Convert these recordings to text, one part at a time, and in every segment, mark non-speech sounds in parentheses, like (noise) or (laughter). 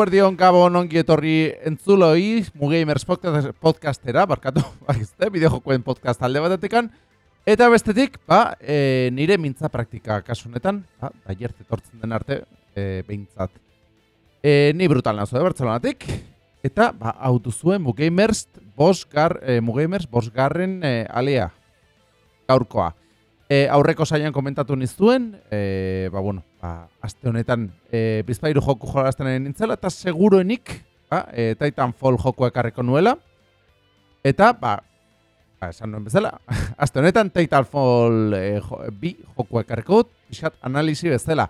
Eguerdion gabon ongi etorri entzuloi, Mugamers podcastera, barkatu, (laughs) bakizte, bideojokoen podcast alde batetekan, eta bestetik, ba, e, nire mintza praktika kasunetan, ba, da jerte tortzen den arte, e, behintzat. E, ni brutal nazo, e, Bartzelonatik, eta, ba, hau duzuen Mugamers, bos gar, e, Mugamers, bos garren e, alea, gaurkoa. E, aurreko saian komentatu nizuen, e, ba, bueno, ba, aste honetan e, bizpairu joku jolazten nintzela, eta seguruenik ba, e, Titanfall joku ekarriko nuela. Eta, ba, ba esan nuen bezala, (laughs) aste honetan Titanfall e, jo, bi joku ekarriko dut, pixat analizi bezala.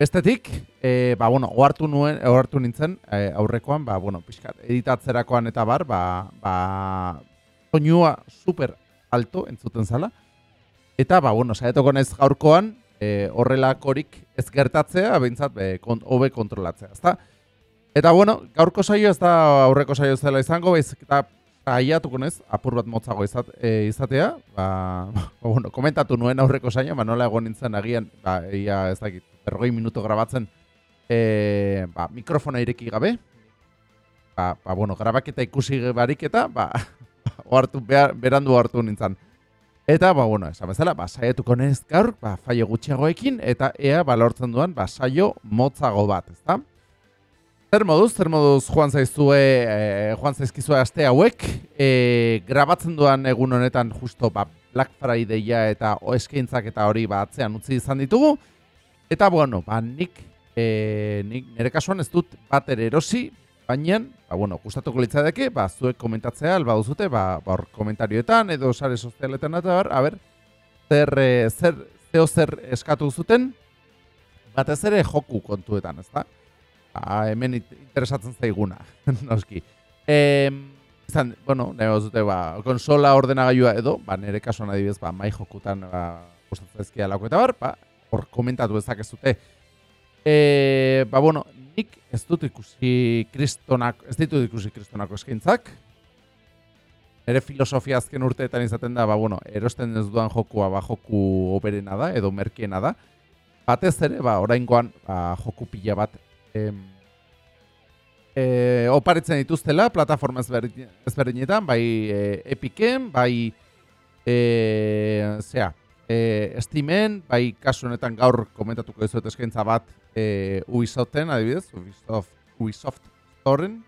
Bestetik, e, ba, bueno, ohartu nuen, ohartu nintzen e, aurrekoan, ba, bueno, pixkat editatzerakoan eta bar, ba, ba, soinua super alto entzuten zala. Eta, ba, bueno, saetoko naiz gaurkoan, e, horrelakorik ez gertatzea, behintzat, be, kont, kontrolatzea, ezta? Eta, bueno, gaurko saio ez da aurreko saio zela izango, bez, eta aiatuko naiz, apur bat motzago izat, e, izatea, ba, (laughs) ba, bueno, komentatu nuen aurreko saio, ba, nola egon nintzen agian, ba, ia ez dakit, berrogei minuto grabatzen, e, ba, mikrofona ireki gabe, ba, ba, bueno, grabaketa ikusi barik eta, ba, (laughs) oartu, berandu hartu nintzen. Eta, ba, bueno, esan bezala, ba, saietuko nez gaur, ba, faio gutxiagoekin, eta ea, ba, lortzen duan, ba, saio motzago bat, ezta? Zer moduz, zer moduz joan zaizue, e, joan zaizkizue aste hauek, e, grabatzen duan egun honetan justo, ba, Black Friday-a eta oeskintzak eta hori, ba, atzean utzi izan ditugu. Eta, bueno, ba, nik, e, nik nire kasuan ez dut bater erosi, Baina, ba, bueno, gustatuko litzadeke, ba, zuek komentatzea, alba duzute, ba, ba, komentarioetan, edo sare sozialetan eta bar, a ber, zer, eh, zer, zeo zer eskatu zuten, batez ere joku kontuetan, ez da? Ba, hemen interesatzen zaiguna, (laughs) noski. E, izan, bueno, nire zute, ba, konsola ordenagailua edo, ba, nire kasuan adibidez, ba, mai jokutan, ba, gustatzen ezkia lauko eta bar, ba, hor komentatu ezak ez dute. E, ba, bueno, nik ez dut ikusi kristonak, ez ditut ikusi kristonako eskaintzak. Ere filosofia azken urteetan izaten da, ba, bueno, erosten ez duan jokua, ba, joku oberena da, edo merkiena da. Batez ere, ba, oraingoan, ba, joku pila bat, em, e, oparitzen dituztela, plataforma ezberdinetan, bai e, Epicen, bai, e, zea, e, estimen, bai kasu honetan gaur komentatuko dizuet eskaintza bat e, Ubisoften, adibidez, Ubisoft, Ubisoft Storen.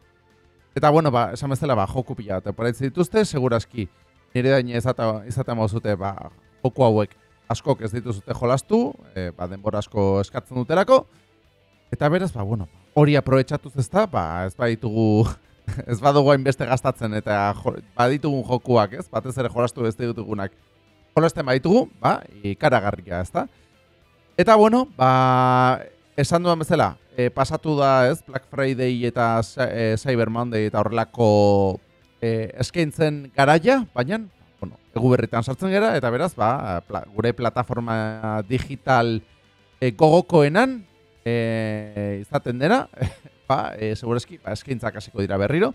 Eta, bueno, ba, esan bezala, ba, joku pila bat eporaitze dituzte, seguraski nire daine izatea mauzute, ba, joku hauek askok ez dituzute jolastu, e, ba, denbora asko eskatzen duterako. Eta beraz, ba, bueno, hori aprobetsatuz ez da, ba, ez baditugu, (laughs) ez badugu hainbeste gastatzen, eta jo, baditugun jokuak, ez, batez ere jolastu ez ditugunak jolasten baitugu, ba, ikaragarria, ezta? Eta, bueno, ba, esan duan bezala, e, pasatu da, ez, Black Friday eta e, Cyber Monday eta horrelako e, eskaintzen garaia, baina, bueno, egu berritan sartzen gara, eta beraz, ba, gure plataforma digital e, gogokoenan e, izaten dena, (laughs) ba, e, segurezki, ba, eskaintzak hasiko dira berriro.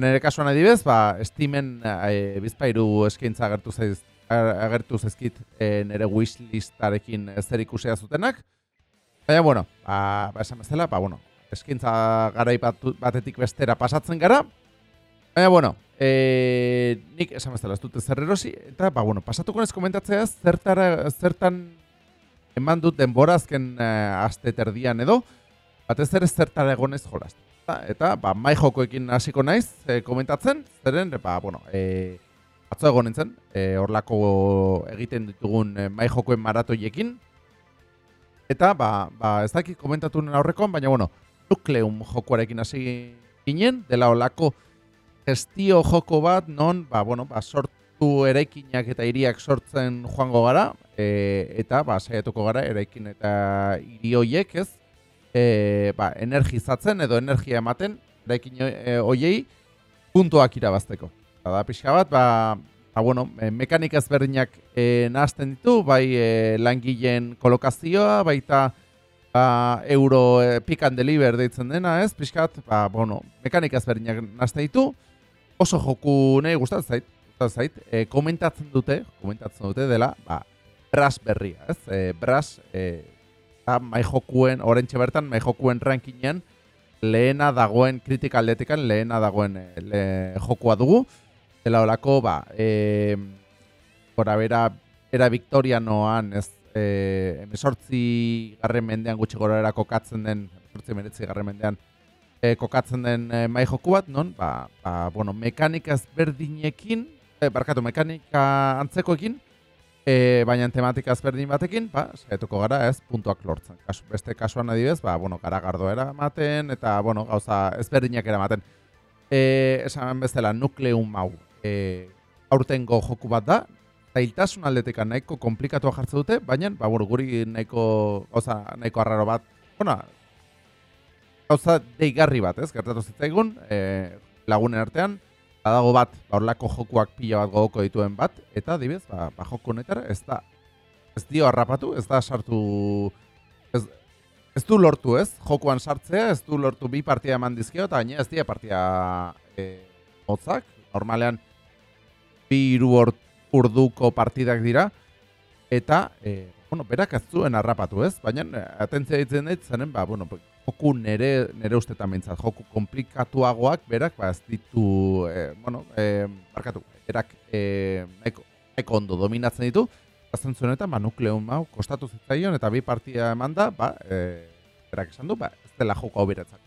Nire kasuan adibez, ba, Steamen e, bizpairu eskaintza gertu zaiz agertu zezkit e, nire wishlistarekin zer ikusea zutenak. Baina, bueno, ba, ba esan bezala, ba, bueno, eskintza garai bat, batetik bestera pasatzen gara. Baina, bueno, e, nik esan bezala ez dute zer erosi, eta, ba, bueno, pasatuko ez komentatzea zertara, zertan eman dut denborazken e, aste terdian edo, batez ere zertara egonez jolaztu. Eta, ba, mai jokoekin hasiko naiz e, komentatzen, zeren, ba, bueno, e, atzo egon nintzen, e, orlako egiten ditugun e, mai jokoen maratoiekin. Eta, ba, ba, ez dakit komentatu nena horrekoan, baina, bueno, nukleum jokoarekin hasi ginen, dela olako gestio joko bat, non, ba, bueno, ba, sortu eraikinak eta hiriak sortzen joango gara, e, eta, ba, saiatuko gara, eraikin eta hiri hoiek, ez, e, ba, energizatzen edo energia ematen, eraikin e, hoiei, puntuak irabazteko. Ba, da pixka bat, ba, ba bueno, e, mekanik ezberdinak e, nahazten ditu, bai e, langileen kolokazioa, baita ba, euro e, pick and deliver deitzen dena, ez, pixka bat, ba, bueno, mekanik ezberdinak nahazten ditu, oso joku nahi gustatzen zait, gustatzen zait, e, komentatzen dute, komentatzen dute dela, ba, bras berria, ez, e, bras, e, mai jokuen, orentxe bertan, mai jokuen rankinean, lehena dagoen, kritika aldetikan lehena dagoen le, jokua dugu. Dela olako, ba, e, gora bera, era Victorianoan, ez, e, emesortzi garren mendean gutxi gora era kokatzen den, emesortzi meretzi garren mendean, e, kokatzen den e, mai joku bat, non, ba, ba, bueno, mekanika ezberdinekin, e, barkatu, mekanika antzekoekin, e, baina tematika ezberdin batekin, ba, saietuko gara ez puntuak lortzen. Kasu, beste kasuan adibez, ba, bueno, garagardo eramaten, eta, bueno, gauza ezberdinak eramaten. E, esan bezala, nukleum hau, e, aurtengo joku bat da, zailtasun aldetekan nahiko komplikatua jartzen dute, baina, ba, guri nahiko, gauza, nahiko arraro bat, bueno, gauza deigarri bat, ez, gertatu zitzaigun, e, lagunen artean, badago bat, ba, horlako jokuak pila bat gogoko dituen bat, eta dibez, ba, ba joko honetara ez da, ez dio harrapatu, ez da sartu, ez, ez du lortu ez, jokuan sartzea, ez du lortu bi partia eman dizkio, eta gaine ez dira partia e, motzak, normalean bi iru urduko partidak dira, eta, e, bueno, berak ez zuen harrapatu ez, baina e, atentzia ditzen dut, zenen, ba, bueno, joku nere nere ustetan mentzat, joku komplikatuagoak berak ba ez ditu eh, bueno, eh, barkatu, berak eh, eko, ondo dominatzen ditu. Azten zuen eta ba, nukleum hau kostatu zitzaion eta bi partia eman da ba, eh, berak esan du, ba, ez dela joko hau beretzak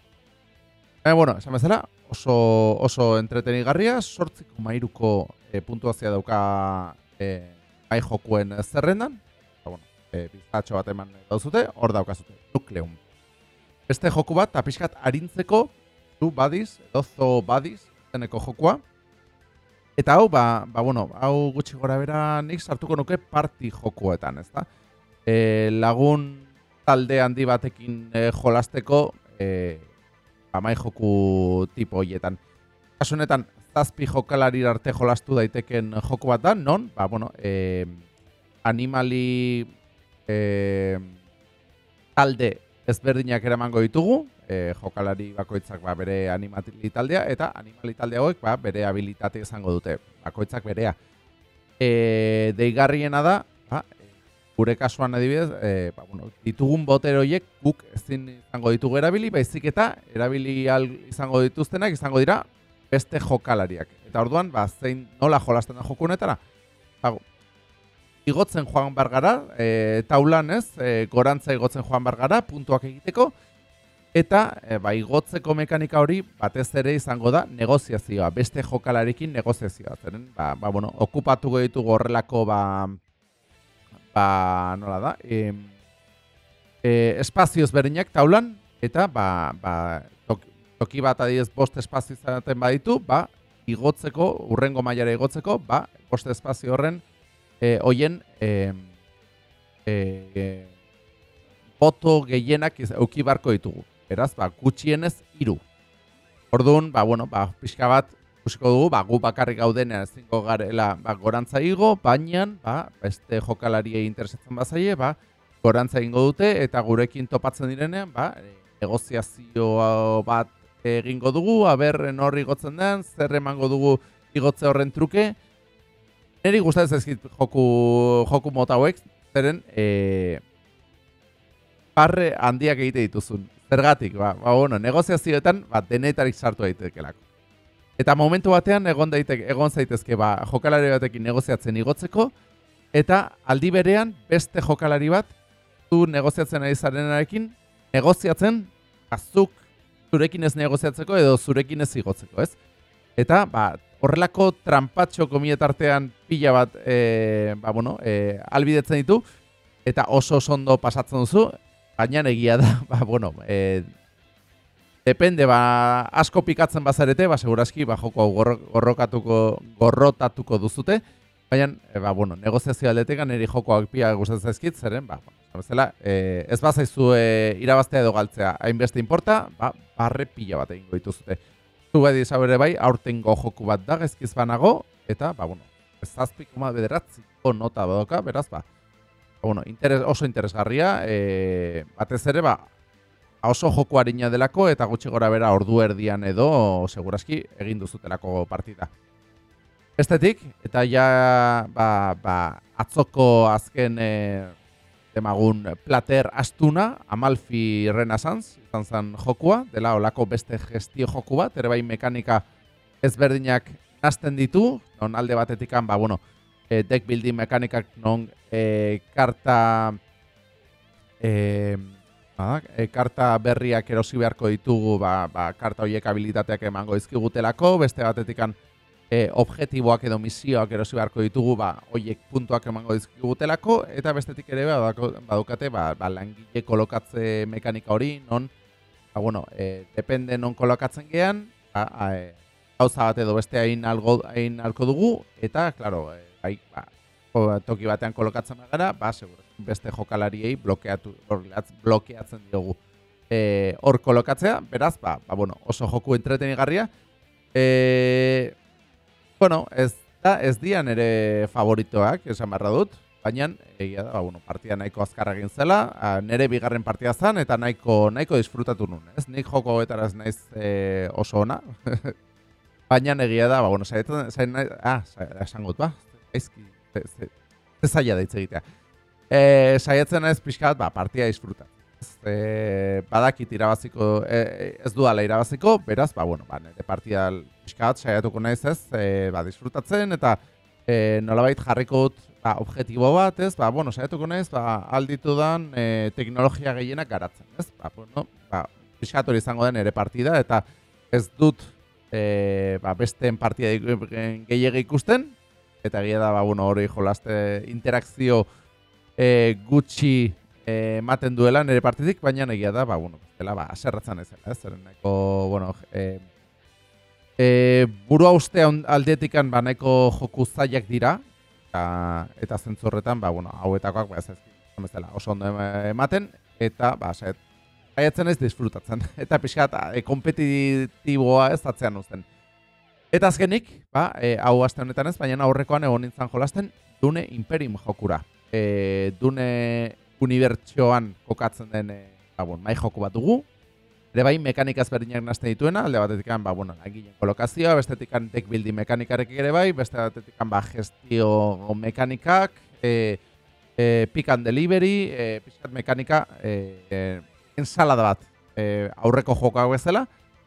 Eh, bueno, esan bezala, oso, oso entretenigarria, sortziko mairuko eh, puntuazia dauka eh, bai jokuen zerrendan. Ba, bueno, eh, bizatxo bat eman dauzute, hor daukazute, nukleum beste joku bat, apiskat harintzeko, du badiz, dozo badiz, zeneko jokua. Eta hau, ba, ba, bueno, hau gutxi gora bera nik sartuko nuke parti jokuetan, ez da? E, lagun talde handi batekin e, jolasteko e, amai joku tipo hoietan. Kasunetan, zazpi jokalari arte jolastu daiteken joku bat da, non? Ba, bueno, e, animali e, talde ezberdinak eramango ditugu, e, jokalari bakoitzak ba, bere animali taldea, eta animali talde hauek ba, bere habilitate izango dute, bakoitzak berea. E, deigarriena da, ba, gure kasuan adibidez, e, ba, bueno, ditugun boter horiek guk ezin izango ditugu erabili, baizik eta erabili izango dituztenak izango dira beste jokalariak. Eta orduan, ba, zein nola jolasten da jokunetara? Ba, igotzen joan bargara, e, taulan ez, e, gorantza igotzen joan bargara, puntuak egiteko, eta e, ba, igotzeko mekanika hori batez ere izango da negoziazioa, beste jokalarekin negoziazioa. Zeren, ba, ba, bueno, okupatuko ditugu horrelako, ba, ba, nola da, e, e, espazioz berinak taulan, eta ba, ba, toki bat adiez bost espazio izaten baditu, ba, igotzeko, urrengo mailara igotzeko, ba, bost espazio horren, eh, oien eh, eh, boto gehienak euki barko ditugu. Beraz, ba, gutxienez hiru. Orduan, ba, bueno, ba, pixka bat, ikusiko dugu, ba, gu bakarrik gaudenean ezingo garela ba, gorantza igo, baina, ba, beste jokalariei interesatzen bazaie, ba, gorantza ingo dute, eta gurekin topatzen direnean, ba, negoziazio bat egingo dugu, aber horri gotzen den, zer emango dugu igotze horren truke, Neri gustatzen zaizkit joku, joku mota hauek, zeren e, parre handiak egite dituzun. Zergatik, ba, ba bueno, negoziazioetan ba, denetarik sartu daitekelako. Eta momentu batean egon daiteke, egon zaitezke ba, jokalari batekin negoziatzen igotzeko, eta aldi berean beste jokalari bat zu negoziatzen ari zarenarekin negoziatzen azuk zurekin ez negoziatzeko edo zurekin ez igotzeko, ez? Eta, ba, horrelako trampatxo komietartean pila bat e, ba, bueno, e, albidetzen ditu, eta oso ondo pasatzen duzu, baina egia da, (laughs) ba, bueno, e, depende, ba, asko pikatzen bazarete, ba, seguraski, ba, joko gorrokatuko, gorrotatuko duzute, baina, e, ba, bueno, negoziazio aldetekan eri jokoak pila gustatzen zaizkit, zeren, ba, Bezala, e, ez bazaizu e, irabaztea edo galtzea hainbeste inporta, ba, barre pila bat egingo dituzute. Zu bai dizabere bai, aurtengo joku bat da, gezkiz banago, eta, ba, bueno, ez zazpik oma bederatziko nota badoka, beraz, ba, ba bueno, interes, oso interesgarria, e, batez ere, ba, oso joku harina delako, eta gutxi gora bera ordu erdian edo, seguraski, egin duzutelako partida. Estetik, eta ja, ba, ba, atzoko azken, e, demagun plater astuna, Amalfi Renaissance, izan zen jokua, dela olako beste gestio joku bat, ere bai mekanika ezberdinak nazten ditu, non alde batetikan, ba, bueno, e, deck building mekanikak non e, karta e, ba, e, karta berriak erosi beharko ditugu, ba, ba, karta horiek habilitateak emango izkigutelako, beste batetikan e, objektiboak edo misioak erosi beharko ditugu, ba, hoiek puntuak emango dizkigutelako, eta bestetik ere ba, badukate ba, ba, langile kolokatze mekanika hori, non, ba, bueno, e, depende non kolokatzen gean, ba, e, gauza bat edo beste hain algo hain alko dugu eta claro e, bai ba, toki batean kolokatzen gara ba seguru beste jokalariei blokeatu blokeatzen diogu. Eh hor kolokatzea beraz ba, ba bueno oso joku entretenigarria. Eh bueno, ez da, ez dian ere favoritoak, esan barra dut, baina, egia da, ba, bueno, partia nahiko azkarra egin zela, a, nere bigarren partia zan, eta nahiko, nahiko disfrutatu nun, ez? Nik joko etaraz naiz e, oso ona, (laughs) baina egia da, ba, bueno, saietan, zain, ah, esan gut, ba, ezki, ez zaila da hitz egitea. E, saietzen ez pixkat, ba, partia disfrutat e, badakit irabaziko, e, ez duala irabaziko, beraz, ba, bueno, ba, nire partia pixkat saiatuko naiz ez, e, ba, disfrutatzen, eta e, nolabait jarriko dut ba, objetibo bat, ez, ba, bueno, saiatuko naiz, ba, alditu dan e, teknologia gehienak garatzen, ez, ba, bueno, ba, pixkat hori izango den ere partida, eta ez dut e, ba, besteen partida gehiago ikusten, eta egia da, ba, bueno, hori jolaste interakzio e, gutxi ematen duela nire partidik, baina egia da, ba, bueno, dela, ba, aserratzen ez, ez, zer, neko, bueno, e, e, burua uste aldetikan, ba, neko joku zaiak dira, eta, eta zentzurretan, ba, bueno, hauetakoak, ba, ez ez, oso ondo ematen, eta, ba, set, Aiatzen ez disfrutatzen, (laughs) eta pixkat e, kompetitiboa ez atzean uzten. Eta azkenik, ba, e, hau aste honetan ez, baina aurrekoan egon nintzen jolasten, Dune Imperium jokura. E, Dune unibertsioan kokatzen den e, ba, bon, mai joko bat dugu. Ere bai, mekanikaz berdinak nazten dituena, alde batetik ba, bueno, langileen kolokazioa, bestetik deck building mekanikarek ere bai, beste batetik ba, gestio mekanikak, e, e, pick and delivery, e, pixkat mekanika, e, e, ensalada bat e, aurreko jokoak bezala,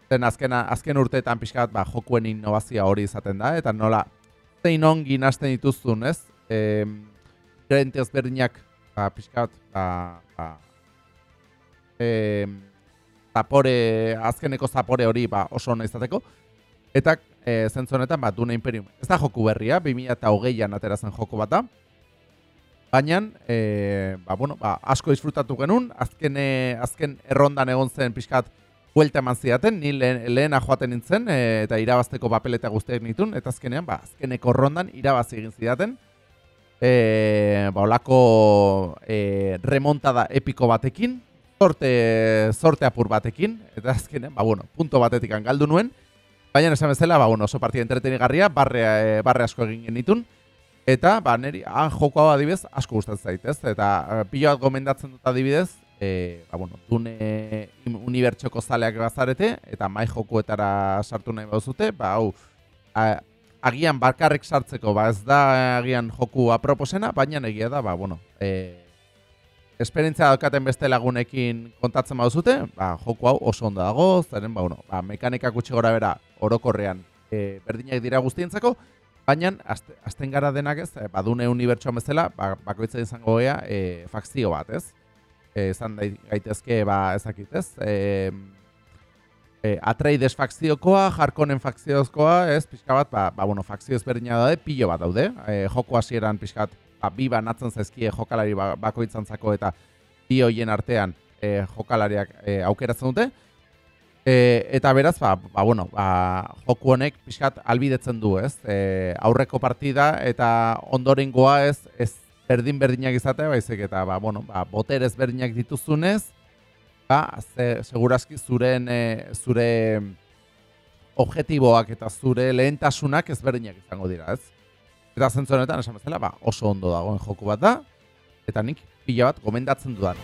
zen azken, azken urteetan pixkat ba, jokuen innovazioa hori izaten da, eta nola zein ongi nazten dituzun, ez? E, berdinak ba, pixkat, ba, ba, e, zapore, azkeneko zapore hori ba, oso hona izateko. Eta e, zentzonetan, ba, Dune Imperium. Ez da joku berria, 2008an aterazen joko bat da. Baina, e, ba, bueno, ba, asko disfrutatu genuen, azken, azken errondan egon zen pixkat, Buelta eman zidaten, ni lehen, lehena joaten nintzen, e, eta irabazteko papeleta guztiak nitun, eta azkenean, ba, azkeneko rondan irabazi egin zidaten e, ba, olako e, remontada epiko batekin, sorte, sorte apur batekin, eta azkenen, ba, bueno, punto batetik galdu nuen, baina esan bezala, ba, bueno, oso partida entretenigarria, barre, e, barre asko egin genitun, eta, ba, neri, han joko hau adibidez, asko gustatzen zaitez, eta e, pilo bat gomendatzen dut adibidez, e, ba, bueno, dune unibertsoko zaleak bazarete, eta mai jokuetara sartu nahi bauzute, ba, hau, agian bakarrik sartzeko, ba ez da agian joku aproposena, baina egia da, ba, bueno, e, esperientzia daukaten beste lagunekin kontatzen baduzute, ba, joku hau oso ondo dago, zaren, ba, bueno, ba, mekanika gutxi gora bera orokorrean e, berdinak dira guztientzako, baina azten gara denak ez, badune unibertsuan bezala, ba, bakoitza izango gea e, fakzio bat, ez? E, zan daitezke, ba, ezakit, ez? E, e, Atreides fakziokoa, Jarkonen fakziozkoa, ez, pixka bat, ba, ba bueno, fakzio ezberdina daude, pilo bat daude, e, joko hasieran pixka bat, ba, bi banatzen zaizkie jokalari ba, bakoitzantzako eta bi hoien artean e, jokalariak e, aukeratzen dute, e, eta beraz, ba, ba, bueno, ba, joku honek pixkat albidetzen du, ez, e, aurreko partida eta ondorengoa ez, ez berdin berdinak izatea, baizik eta, ba, bueno, ba, boter ezberdinak dituzunez, ba, ze, segurazki zuren, e, zure objetiboak eta zure lehentasunak ezberdinak izango dira, ez? Eta zentzu honetan, esan bezala, ba, oso ondo dagoen joku bat da, eta nik pila bat gomendatzen dudan.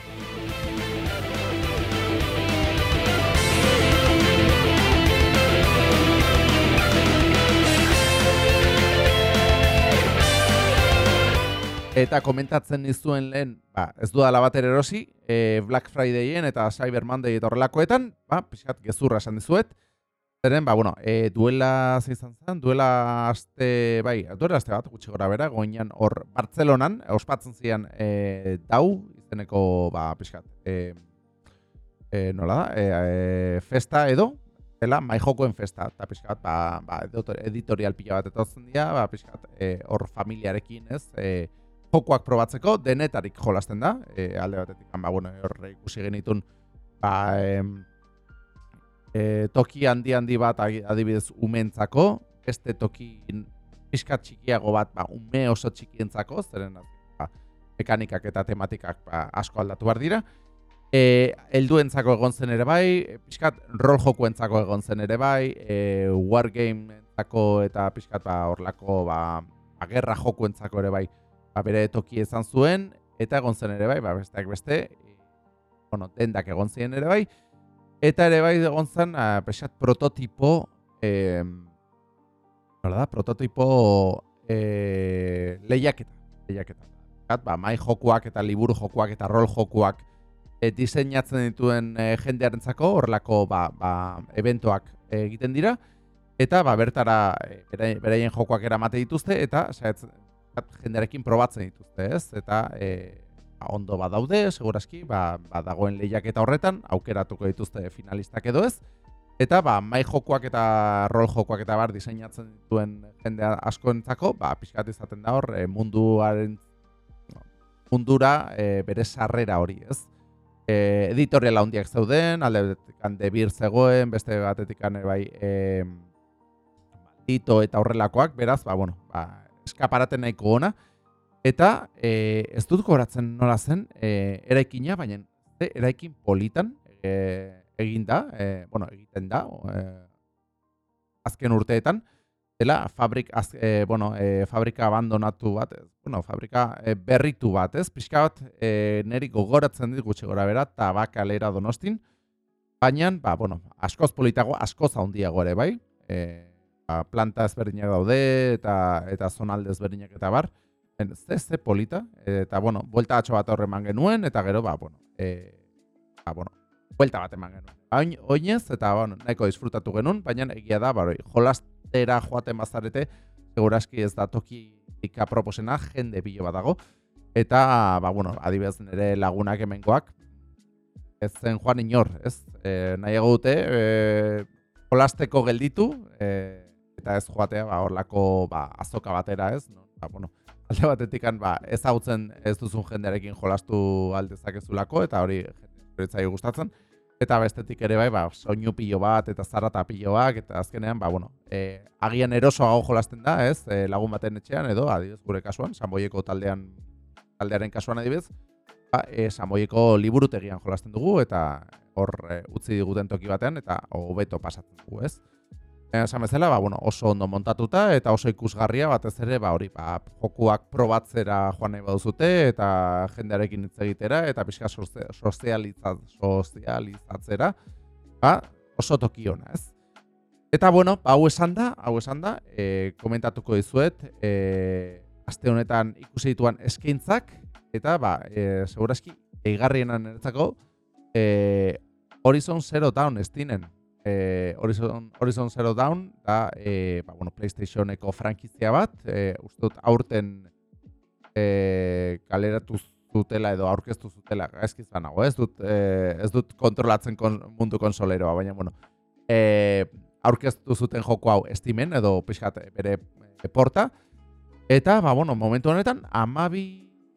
Eta komentatzen nizuen lehen, ba, ez du dala bat erosi, e, Black Fridayen eta Cyber Monday eta horrelakoetan, ba, pixkat gezurra esan dizuet. Zeren, ba, bueno, e, duela izan zen, duela aste, bai, duela aste bat, gutxi gora bera, goinan hor Bartzelonan, ospatzen zian e, dau, izeneko, ba, pixkat, e, e, nola da, e, e, festa edo, dela, mai jokoen festa, eta pixkat, ba, ba, editorial pila bat etotzen dira, ba, pixkat, e, hor familiarekin, ez, e, jokoak probatzeko, denetarik jolasten da, e, alde batetik, ba, bueno, hor ikusi genitun, ba, e, toki handi handi bat adibidez umentzako, beste toki pixkat txikiago bat ba, ume oso txikientzako, zeren ba, mekanikak eta tematikak ba, asko aldatu behar dira. E, elduentzako egon zen ere bai, pixkat rol jokuentzako egon zen ere bai, e, wargameentzako eta pixkat ba, orlako ba, agerra ba, jokuentzako ere bai, ba, bere toki izan zuen, eta egon zen ere bai, ba, besteak beste, e, bueno, dendak egon ziren ere bai, Eta ere bai egon zen, uh, pesat, prototipo, eh, da, prototipo eh, lehiaketa. lehiaketa. Ba, mai jokuak eta liburu jokuak eta rol jokuak e, diseinatzen dituen e, jendearentzako horrelako ba, ba, eventoak egiten dira. Eta ba, bertara e, beraien jokuak eramate dituzte eta jendearekin probatzen dituzte, ez? Eta e, ba, ondo badaude, segurazki, ba, ba dagoen lehiaketa horretan, aukeratuko dituzte finalistak edo ez. Eta ba, mai jokoak eta rol jokoak eta bar diseinatzen dituen jende askoentzako, ba, pixkat izaten da hor, e, munduaren mundura e, bere sarrera hori, ez? E, editorial handiak zeuden, alde batetik debir zegoen, beste batetik bai e, dito eta horrelakoak, beraz, ba, bueno, ba, eskaparaten nahiko ona, Eta e, ez dut goratzen nola zen e, eraikina, baina e, eraikin politan e, egin da, e, bueno, egiten da, e, azken urteetan, dela fabrik, az, e, bueno, e, fabrika abandonatu bat, ez, bueno, fabrika e, berritu bat, ez, pixka bat e, neri gogoratzen dit gutxi gora bera, tabakalera donostin, baina, ba, bueno, askoz politago, askoz handiago ere, bai, e, planta ezberdinak daude, eta, eta zonalde ezberdinak eta bar, ze, ze polita, eta, bueno, buelta atxo bat horre eman genuen, eta gero, ba, bueno, e, ba, bueno, buelta bat eman genuen. Oin, oinez, eta, bueno, nahiko disfrutatu genuen, baina egia da, baroi, jolastera joaten bazarete, seguraski ez da toki ika proposena, jende bilo bat dago, eta, ba, bueno, adibidez nire lagunak hemengoak, ez zen joan inor, ez? E, nahiago dute, e, jolasteko gelditu, e, eta ez joatea, ba, horlako, ba, azoka batera, ez? No? Ba, bueno, alde batetik ba, ezagutzen ez duzun jendearekin jolastu aldezakezulako eta hori jendearetzai gustatzen eta bestetik ere bai, ba, soinu pilo bat eta zarata piloak eta azkenean, ba, bueno, e, agian erosoago jolasten da, ez, e, lagun baten etxean edo, adibidez, gure kasuan, Sanboieko taldean, taldearen kasuan adibidez, ba, e, Sanboieko liburutegian jolasten dugu eta hor e, utzi diguten toki batean eta hobeto pasatzen dugu, ez. Esan bezala, ba, bueno, oso ondo montatuta eta oso ikusgarria batez ere, ba, hori, ba, jokuak probatzera joan nahi baduzute eta jendearekin hitz egitera eta pixka sozializatzera, ba, oso toki ona, ez? Eta, bueno, ba, hau esan da, hau esan da, e, komentatuko dizuet, e, aste honetan ikusi dituan eskaintzak, eta, ba, e, seguraski, eigarrienan eretzako, e, Horizon Zero Dawn ez eh, Horizon, Horizon Zero Dawn da eh, ba, bueno, PlayStationeko frankizia bat, eh, uste dut aurten eh, kaleratu zutela edo aurkeztu zutela, gaizkiz banago, ez dut, eh, ez dut kontrolatzen kon, mundu konsoleroa, baina bueno, eh, aurkeztu zuten joko hau estimen edo pixkat bere e, porta, eta, ba, bueno, momentu honetan, amabi,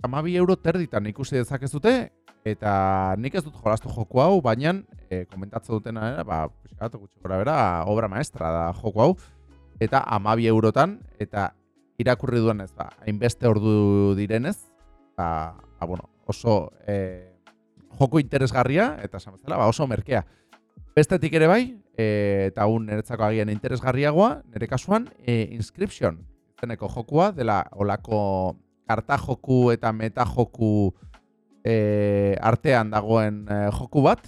amabi euro terditan ikusi dezakezute, Eta nik ez dut jolastu joku hau, baina e, komentatzen dutena, era, ba, piskatu gutxi gora bera, obra maestra da joku hau. Eta amabi eurotan, eta irakurri duen ez, ba, hainbeste ordu direnez, ba, ba bueno, oso e, joku interesgarria, eta samazela, ba, oso merkea. Bestetik ere bai, e, eta un niretzako agian interesgarriagoa, nire kasuan, e, Inscription, zeneko jokua, dela olako karta joku eta meta joku e, artean dagoen e, joku bat,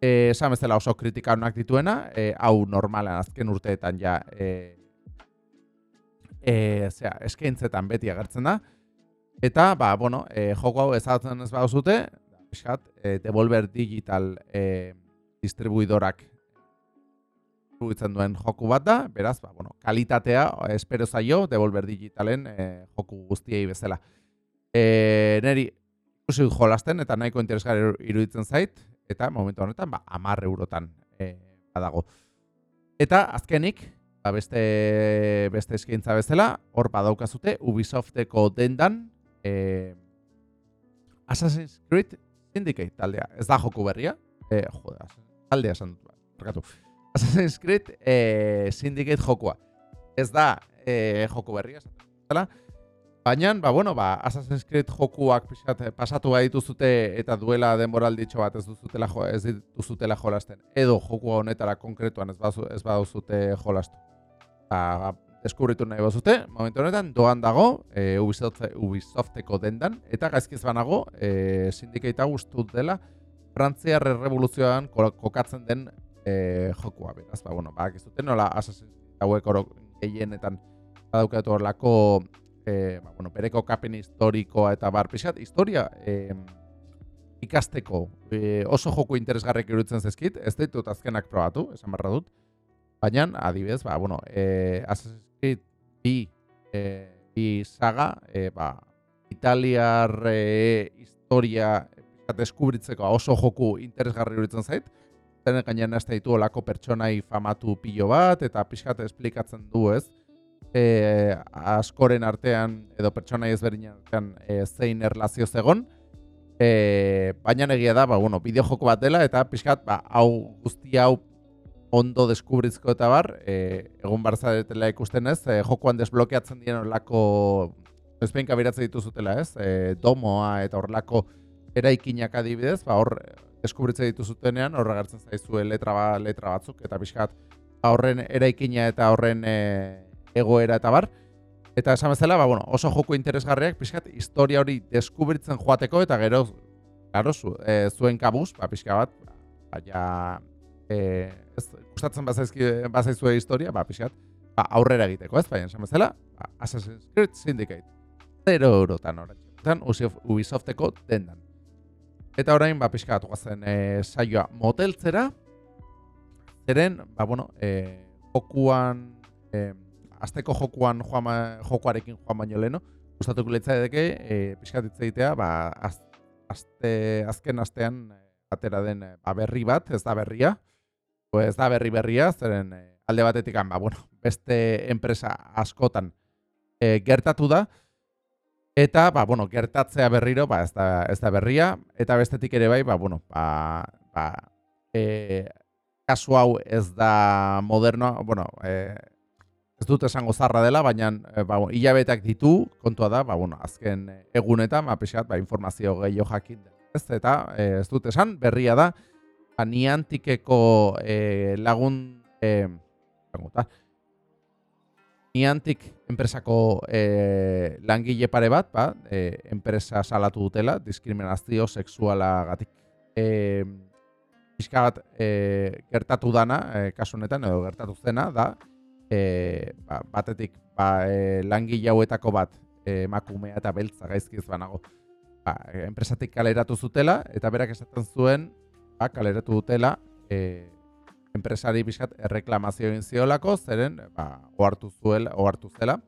e, esan bezala oso kritika honak dituena, e, hau normalan azken urteetan ja e, e, zera, eskaintzetan beti agertzen da, Eta, ba, bueno, e, joko hau ezagutzen ez baduzute, pixkat, e, Devolver Digital e, distribuidorak distribuitzen duen joku bat da, beraz, ba, bueno, kalitatea espero zaio Devolver Digitalen e, joku guztiei bezala. E, neri, ikusi jolasten eta nahiko interesgarri iruditzen zait, eta momentu honetan, ba, amar eurotan e, badago. Eta, azkenik, ba, beste, beste eskaintza bezala, hor badaukazute Ubisofteko dendan, e, Assassin's Creed Syndicate taldea. Ez da joku berria, e, joda, taldea esan dut, Assassin's Creed e, Syndicate jokua. Ez da e, joku berria, esan dut, Baina, ba, bueno, ba, Assassin's Creed jokuak pixat, pasatu bai dituzute eta duela denboralditxo bat ez duzutela, jo, ez duzutela jolasten. Edo joku honetara konkretuan ez, bazu, ez baduzute jolastu. Ba, deskubritu nahi bazute, momentu honetan, doan dago e, Ubisoft, Ubisofteko dendan, eta gaizkiz banago, e, sindikeita guztu dela, Frantziar revoluzioan kokatzen den e, jokua, beraz, ba, bueno, ba, nola Assassin's Creed hauek oro gehienetan badaukatu horlako e, ba, bueno, bereko kapen historikoa eta bar pixat, historia e, ikasteko e, oso joko interesgarrek iruditzen zezkit, ez ditut azkenak probatu, esan barra dut, baina, adibidez, ba, bueno, e, Assassin's Creed bi, e, bi saga, e, ba, italiar e, historia deskubritzeko oso joku interesgarri iruditzen zait, zenen gainean ez ditu olako pertsonai famatu pilo bat, eta pixkat esplikatzen du ez, e, askoren artean edo pertsona ezberdinen artean e, zein erlazio zegon. E, baina egia da, ba, bueno, bideo joko bat dela eta pixkat, ba, hau guzti hau ondo deskubrizko eta bar, e, egun barzadetela ikusten ez, e, jokoan desblokeatzen dien horlako ezpeinka biratzen dituzutela ez, e, domoa eta horlako eraikinak adibidez, ba, hor deskubritzen dituzutenean, horra gartzen zaizu letra, ba, letra batzuk, eta pixkat, ba, horren eraikina eta horren e, egoera eta bar. Eta esan bezala, ba, bueno, oso joko interesgarriak, pixkat, historia hori deskubritzen joateko, eta gero, claro, zu, e, zuen kabuz, ba, pixka bat, baina, e, ez, gustatzen bazaizue historia, ba, pixkat, ba, aurrera egiteko, ez, baina esan bezala, ba, Assassin's Creed Syndicate. Zero eurotan horretzen, Ubisofteko dendan. Eta orain, ba, pixka bat, guazen, e, saioa moteltzera, zeren, ba, bueno, e, jokuan, e, azteko jokuan joan, jokuarekin joan baino leno, gustatuko letza edeke, e, pixkat egitea, ba, az, azte, azken astean e, atera den e, ba, berri bat, ez da berria, ez da berri berria, zeren e, alde batetik, ba, bueno, beste enpresa askotan e, gertatu da, eta, ba, bueno, gertatzea berriro, ba, ez da, ez da berria, eta bestetik ere bai, ba, bueno, ba, ba, e, kasu hau ez da moderno, bueno, e, ez dut esango zarra dela, baina e, ba, hilabetak ditu, kontua da, ba, bueno, azken egunetan, ba, pixat, ba, informazio gehiago jakin da. Ez, eta e, ez dut esan, berria da, ba, niantikeko e, lagun, e, niantik enpresako e, langile pare bat, ba, e, enpresa salatu dutela, diskriminazio seksuala gatik. E, Piskat e, gertatu dana, e, kasu honetan, edo gertatu zena, da, e, ba, batetik ba, e, langile hauetako bat e, emakumea eta beltza gaizkiz banago. Ba, enpresatik kaleratu zutela eta berak esaten zuen ba, kaleratu dutela e, enpresari bizkat erreklamazio egin ziolako zeren ba, ohartu zuela ohartu zela.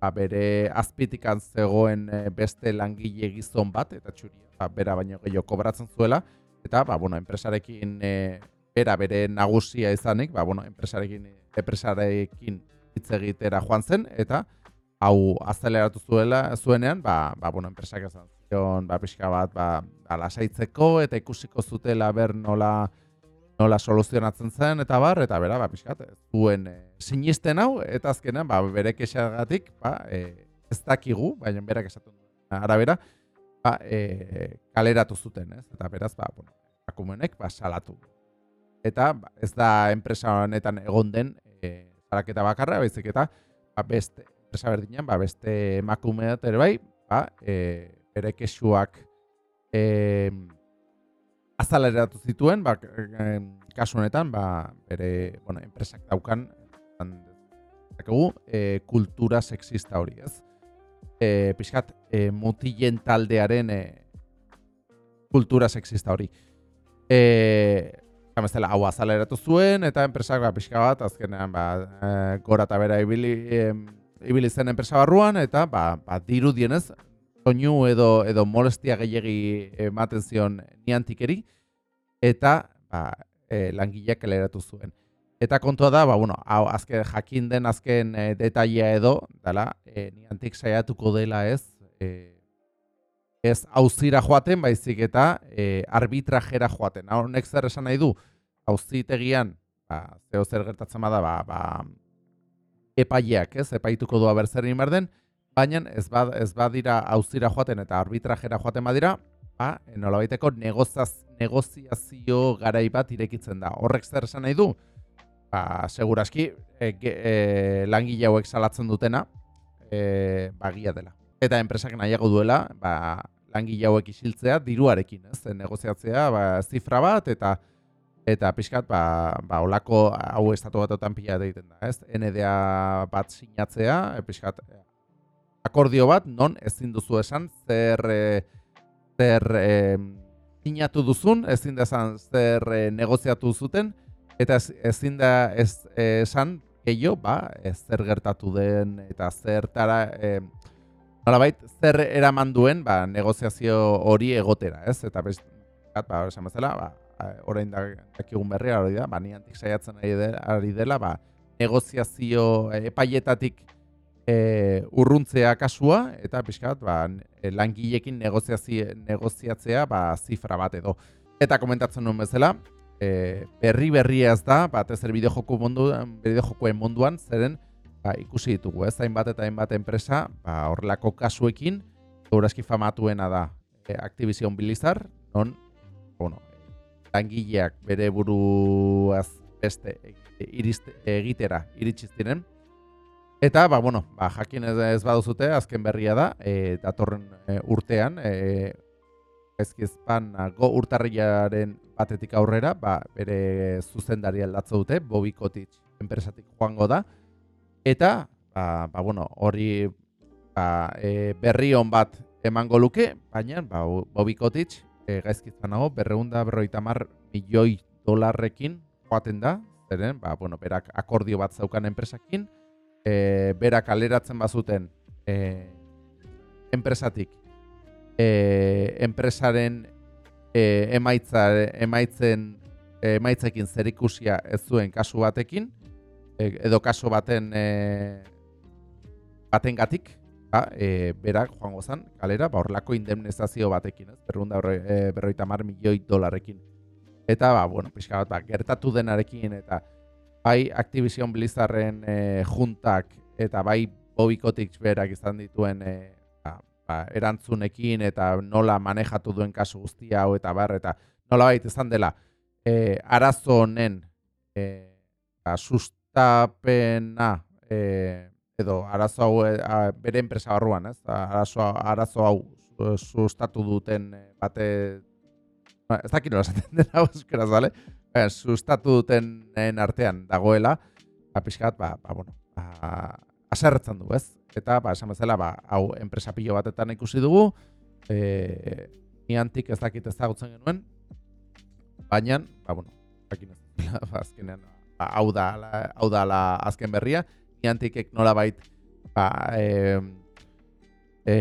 Ba, bere azpitikan zegoen e, beste langile gizon bat eta txuria ba, bera baino gehiago kobratzen zuela eta ba, bueno, enpresarekin e, bera bere nagusia izanik ba, bueno, enpresarekin enpresarekin hitz egitera joan zen eta hau azeleratu zuela zuenean ba ba bueno enpresak izan zion ba pixka bat ba, ba lasaitzeko eta ikusiko zutela ber nola nola soluzionatzen zen eta bar eta bera ba pixka zuen e, sinisten hau eta azkenan ba bere kexagatik ba e, ez dakigu baina berak esaten du arabera ba e, kaleratu zuten ez? Eta beraz ba bueno akumenek ba salatu eta ba, ez da enpresa honetan egon den zaraketa bakarra, baizik eta ba, beste enpresa berdinean, ba, beste emakume ere bai, ba, e, bere kesuak e, azaleratu zituen, ba, e, kasu honetan, ba, bere bueno, enpresak daukan, e, kultura sexista hori, ez? e, pixkat e, mutilen taldearen e, kultura sexista hori. E, Kamestela, hau azaleratu zuen, eta enpresak ba, pixka bat, azkenean, ba, e, gora eta bera ibili, e, ibili zen enpresa barruan, eta ba, ba, diru dienez, soinu edo, edo molestia gehiagi ematen zion niantikeri, eta ba, e, langileak eleratu zuen. Eta kontua da, ba, bueno, hau, azken jakin den azken e, detailea edo, dala, e, niantik saiatuko dela ez, e, ez auzira joaten, baizik eta e, arbitrajera joaten. Hau, nek zer esan nahi du, auzitegian, ba, zeo zer gertatzen bada, ba, ba, epaileak, ez, epaituko du zer behar den, baina ez, bad, ez badira auzira joaten eta arbitrajera joaten badira, ba, nolabaiteko negoziazio garai bat irekitzen da. Horrek zer esan nahi du, ba, seguraski, e, e, langile hauek salatzen dutena, e, ba, dela. Eta enpresak nahiago duela, ba, langile hauek isiltzea diruarekin, ez? Negoziatzea, ba, zifra bat, eta eta pixkat, ba, ba, olako hau estatu batotan pila egiten da, ez? NDA bat sinatzea, e, pixkat, akordio bat, non ezin duzu esan, zer, e, zer e, sinatu duzun, ezin dezan zer e, negoziatu zuten, Eta ezin da ez esan gehiago, ba, zer gertatu den eta zertara e, nolabait zer eraman duen, ba, negoziazio hori egotera, ez? Eta best, ba, esan bezala, ba, orain da dakigun berria hori da, ba, ni antik saiatzen ari, de, ari dela, ba, negoziazio epaietatik e, urruntzea kasua eta pixkat, ba, langilekin negoziatzea, ba, zifra bat edo. Eta komentatzen nuen bezala, e, berri berria ez da, bat ez er bideo joku munduan, bideo jokoen munduan, zeren ba, ikusi ditugu, ez hainbat eta hainbat enpresa, ba, horrelako kasuekin, gauraski famatuena da e, Activision Blizzard, non, bueno, langileak bere buruaz beste iriste, egitera iritsiz diren. Eta, ba, bueno, ba, jakin ez, ez baduzute, azken berria da, e, datorren e, urtean, e, ezkizpan go urtarriaren batetik aurrera, ba, bere zuzendari aldatza dute, Bobby enpresatik joango da. Eta, ba, ba bueno, hori ba, e, berri hon bat emango luke, baina ba, Bobby Kotick e, gaizkitzen nago, berreunda berroita mar milioi dolarrekin joaten da, zeren, ba, bueno, berak akordio bat zaukan enpresakin, e, berak aleratzen bazuten e, enpresatik e, enpresaren e, emaitza, emaitzen emaitzekin zerikusia ez zuen kasu batekin e, edo kasu baten e, baten gatik ba, e, berak joango zen kalera ba, horrelako indemnizazio batekin ez? Berrunda e, berroita mar milioi dolarrekin eta ba, bueno, pixka bat, ba, gertatu denarekin eta bai Activision Blizzarden e, juntak eta bai Bobikotik berak izan dituen e, ba, erantzunekin eta nola manejatu duen kasu guztia hau eta bar eta nola baita izan dela e, arazo honen e, ba, sustapena e, edo arazo hau e, bere enpresa barruan, ez? Arazo, arazo hau sustatu duten e, bate ba, ez dakit nola zaten dena (laughs) euskera, zale? E, sustatu duten artean dagoela, ba, pixkat, ba, ba, bueno, ba, aserretzen du, ez? Eta, ba, esan bezala, ba, hau enpresa pilo batetan ikusi dugu, e, ni antik ez dakit ezagutzen genuen, baina, ba, bueno, bakin ez, ba, azkenean, ba, hau, da, hau da la azken berria, ni antikek nola bait, ba, e, e,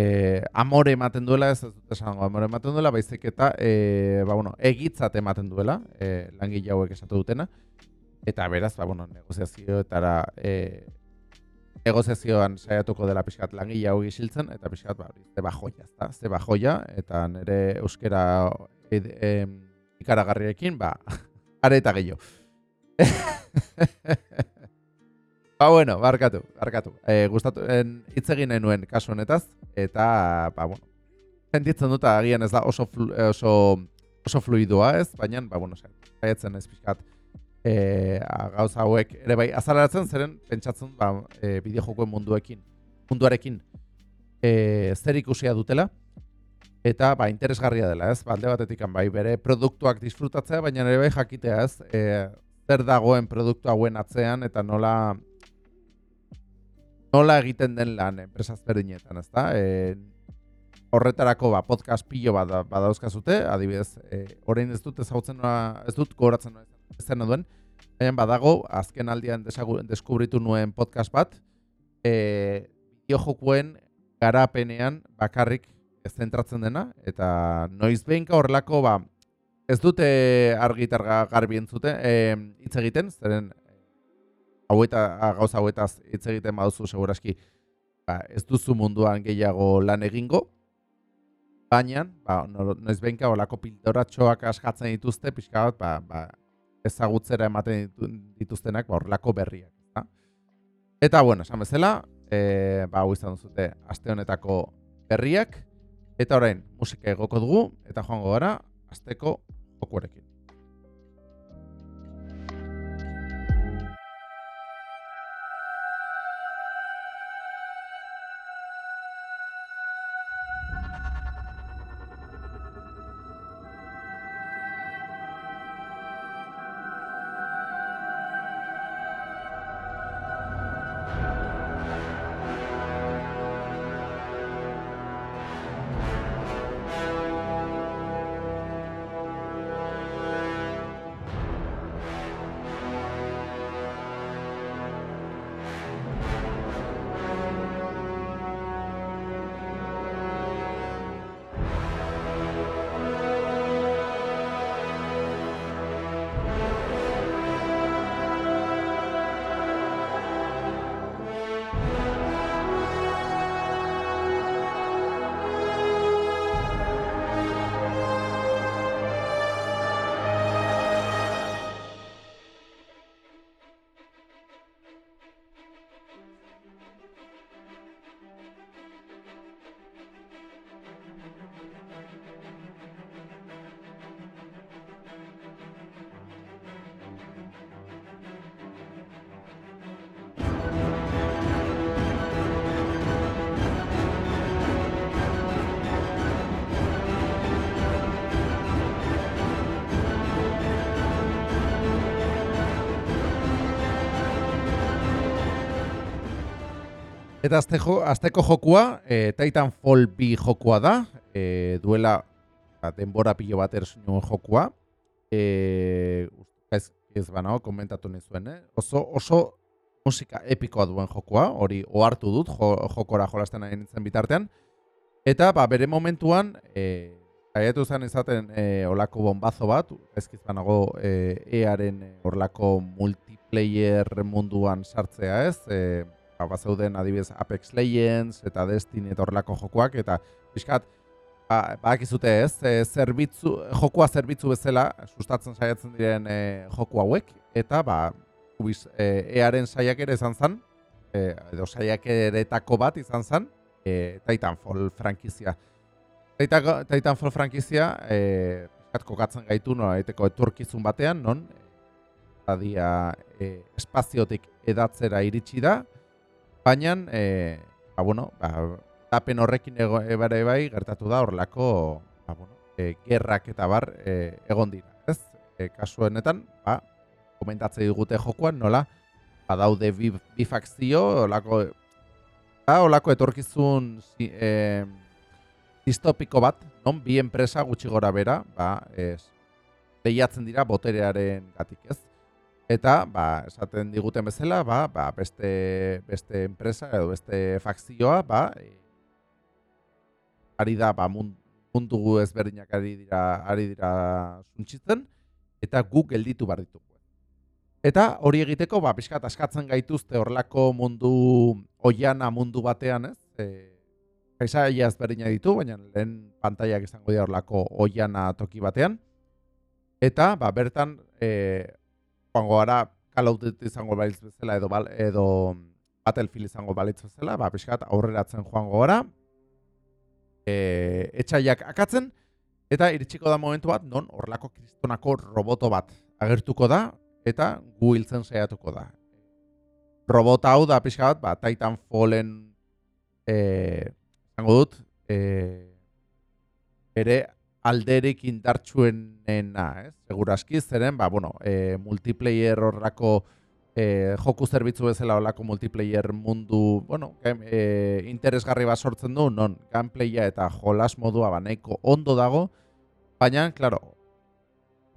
amore ematen duela, ez ez dut esan amore ematen duela, baizik eta, e, ba, bueno, egitzat ematen duela, e, langile hauek esatu dutena, eta beraz, ba, bueno, negoziazio eta e, negoziazioan saiatuko dela pixkat langile hau gisiltzen, eta pixkat, ba, ze bajoia, ezta? Ze bajoia, eta nire euskera ed, e, ikaragarriekin, ba, (laughs) are eta gehiago. Ba, bueno, barkatu, barkatu. E, gustatu, en, itzegin nuen kasu honetaz, eta, ba, bueno, sentitzen dut, agian ez da oso, oso, oso fluidua ez, baina, ba, bueno, saiatzen ez pixkat, e, gauza hauek ere bai azalaratzen zeren pentsatzen ba, e, bideo jokoen munduekin munduarekin e, zer ikusia dutela. Eta ba, interesgarria dela ez? Balde ba, batetik bai bere produktuak disfrutatzea baina ere bai jakitea ez? E, zer dagoen produktu hauen atzean eta nola nola egiten den lan enpresa ezberdinetan, ezta? E, horretarako ba, podcast pilo bat badauzkazute, adibidez, e, orain ez dut ezagutzen ez dut goratzen ez zen duen, baina badago, azken aldian deskubritu nuen podcast bat, e, bideojokuen garapenean bakarrik zentratzen dena, eta noiz behinka horrelako, ba, ez dute argitar garbi entzuten, e, hitz egiten, zeren hau eta gauza hauetaz hitz egiten baduzu segurazki ba, ez duzu munduan gehiago lan egingo, baina, ba, noiz behinka olako pildoratxoak askatzen dituzte, pixka bat, ba, ba, ezagutzera ematen dituztenak, ba, horrelako berriak. Eta, eta bueno, esan bezala, e, ba, hau izan duzute, aste honetako berriak, eta orain, musika egoko dugu, eta joango gara, asteko och Waterkid. Eta azteko, azteko jokua, e, Titanfall bi jokua da, e, duela ba, denbora pilo bat ersunuen jokua. E, ez, ez bana, komentatu nizuen, eh? oso, oso musika epikoa duen jokua, hori ohartu dut jo, jokora jolasten ari nintzen bitartean. Eta ba, bere momentuan, e, Aiatu zen izaten e, olako bombazo bat, ezkiz banago e, earen orlako multiplayer munduan sartzea ez, e, ba, bazeuden adibidez Apex Legends eta Destiny eta horrelako jokoak eta pixkat ba, badakizute ez, e, zerbitzu, jokua zerbitzu bezala sustatzen saiatzen diren e, joku hauek eta ba ubiz, e, earen saiak ere izan zen e, edo saiak bat izan zen e, Titanfall frankizia. Titanfall frankizia e, kokatzen gaitu no, eteko eturkizun batean, non? Adia e, espaziotik edatzera iritsi da, Baina, e, ba, bueno, ba, tapen horrekin ego, ebare bai, gertatu da horrelako ba, bueno, e, gerrak eta bar e, egon dira. Ez? E, kasuenetan, ba, komentatzei digute jokoan, nola, badaude bi, bi fakzio, olako, da, olako etorkizun e, distopiko bat, non, bi enpresa gutxi gora bera, ba, ez, lehiatzen dira boterearen gatik, ez? Eta, ba, esaten diguten bezala, ba, ba, beste, beste enpresa edo beste fakzioa, ba, e, ari da, ba, mundu ezberdinak ari dira, ari dira zuntzitzen, eta gu gelditu bar ditugu. Eta hori egiteko, ba, pixkat askatzen gaituzte horlako mundu oiana mundu batean, ez? E, paisaia ezberdina ditu, baina lehen pantaiak izango dira horlako oiana toki batean. Eta, ba, bertan, e, joango gara Call of Duty izango balitz bezala edo, edo Battlefield izango balitz bezala, ba, pixkat aurreratzen joango gara, e, etxaiak akatzen, eta iritsiko da momentu bat, non horlako kristonako roboto bat agertuko da, eta gu hiltzen saiatuko da. Robota hau da pixka bat, ba, Titanfallen e, izango dut, e, ere alderik indartsuenena, ez? Segurazki zeren, ba, bueno, e, multiplayer horrako e, joku zerbitzu bezala olako multiplayer mundu, bueno, game, e, interesgarri bat sortzen du, non gameplaya eta jolas modua ba ondo dago, baina, klaro,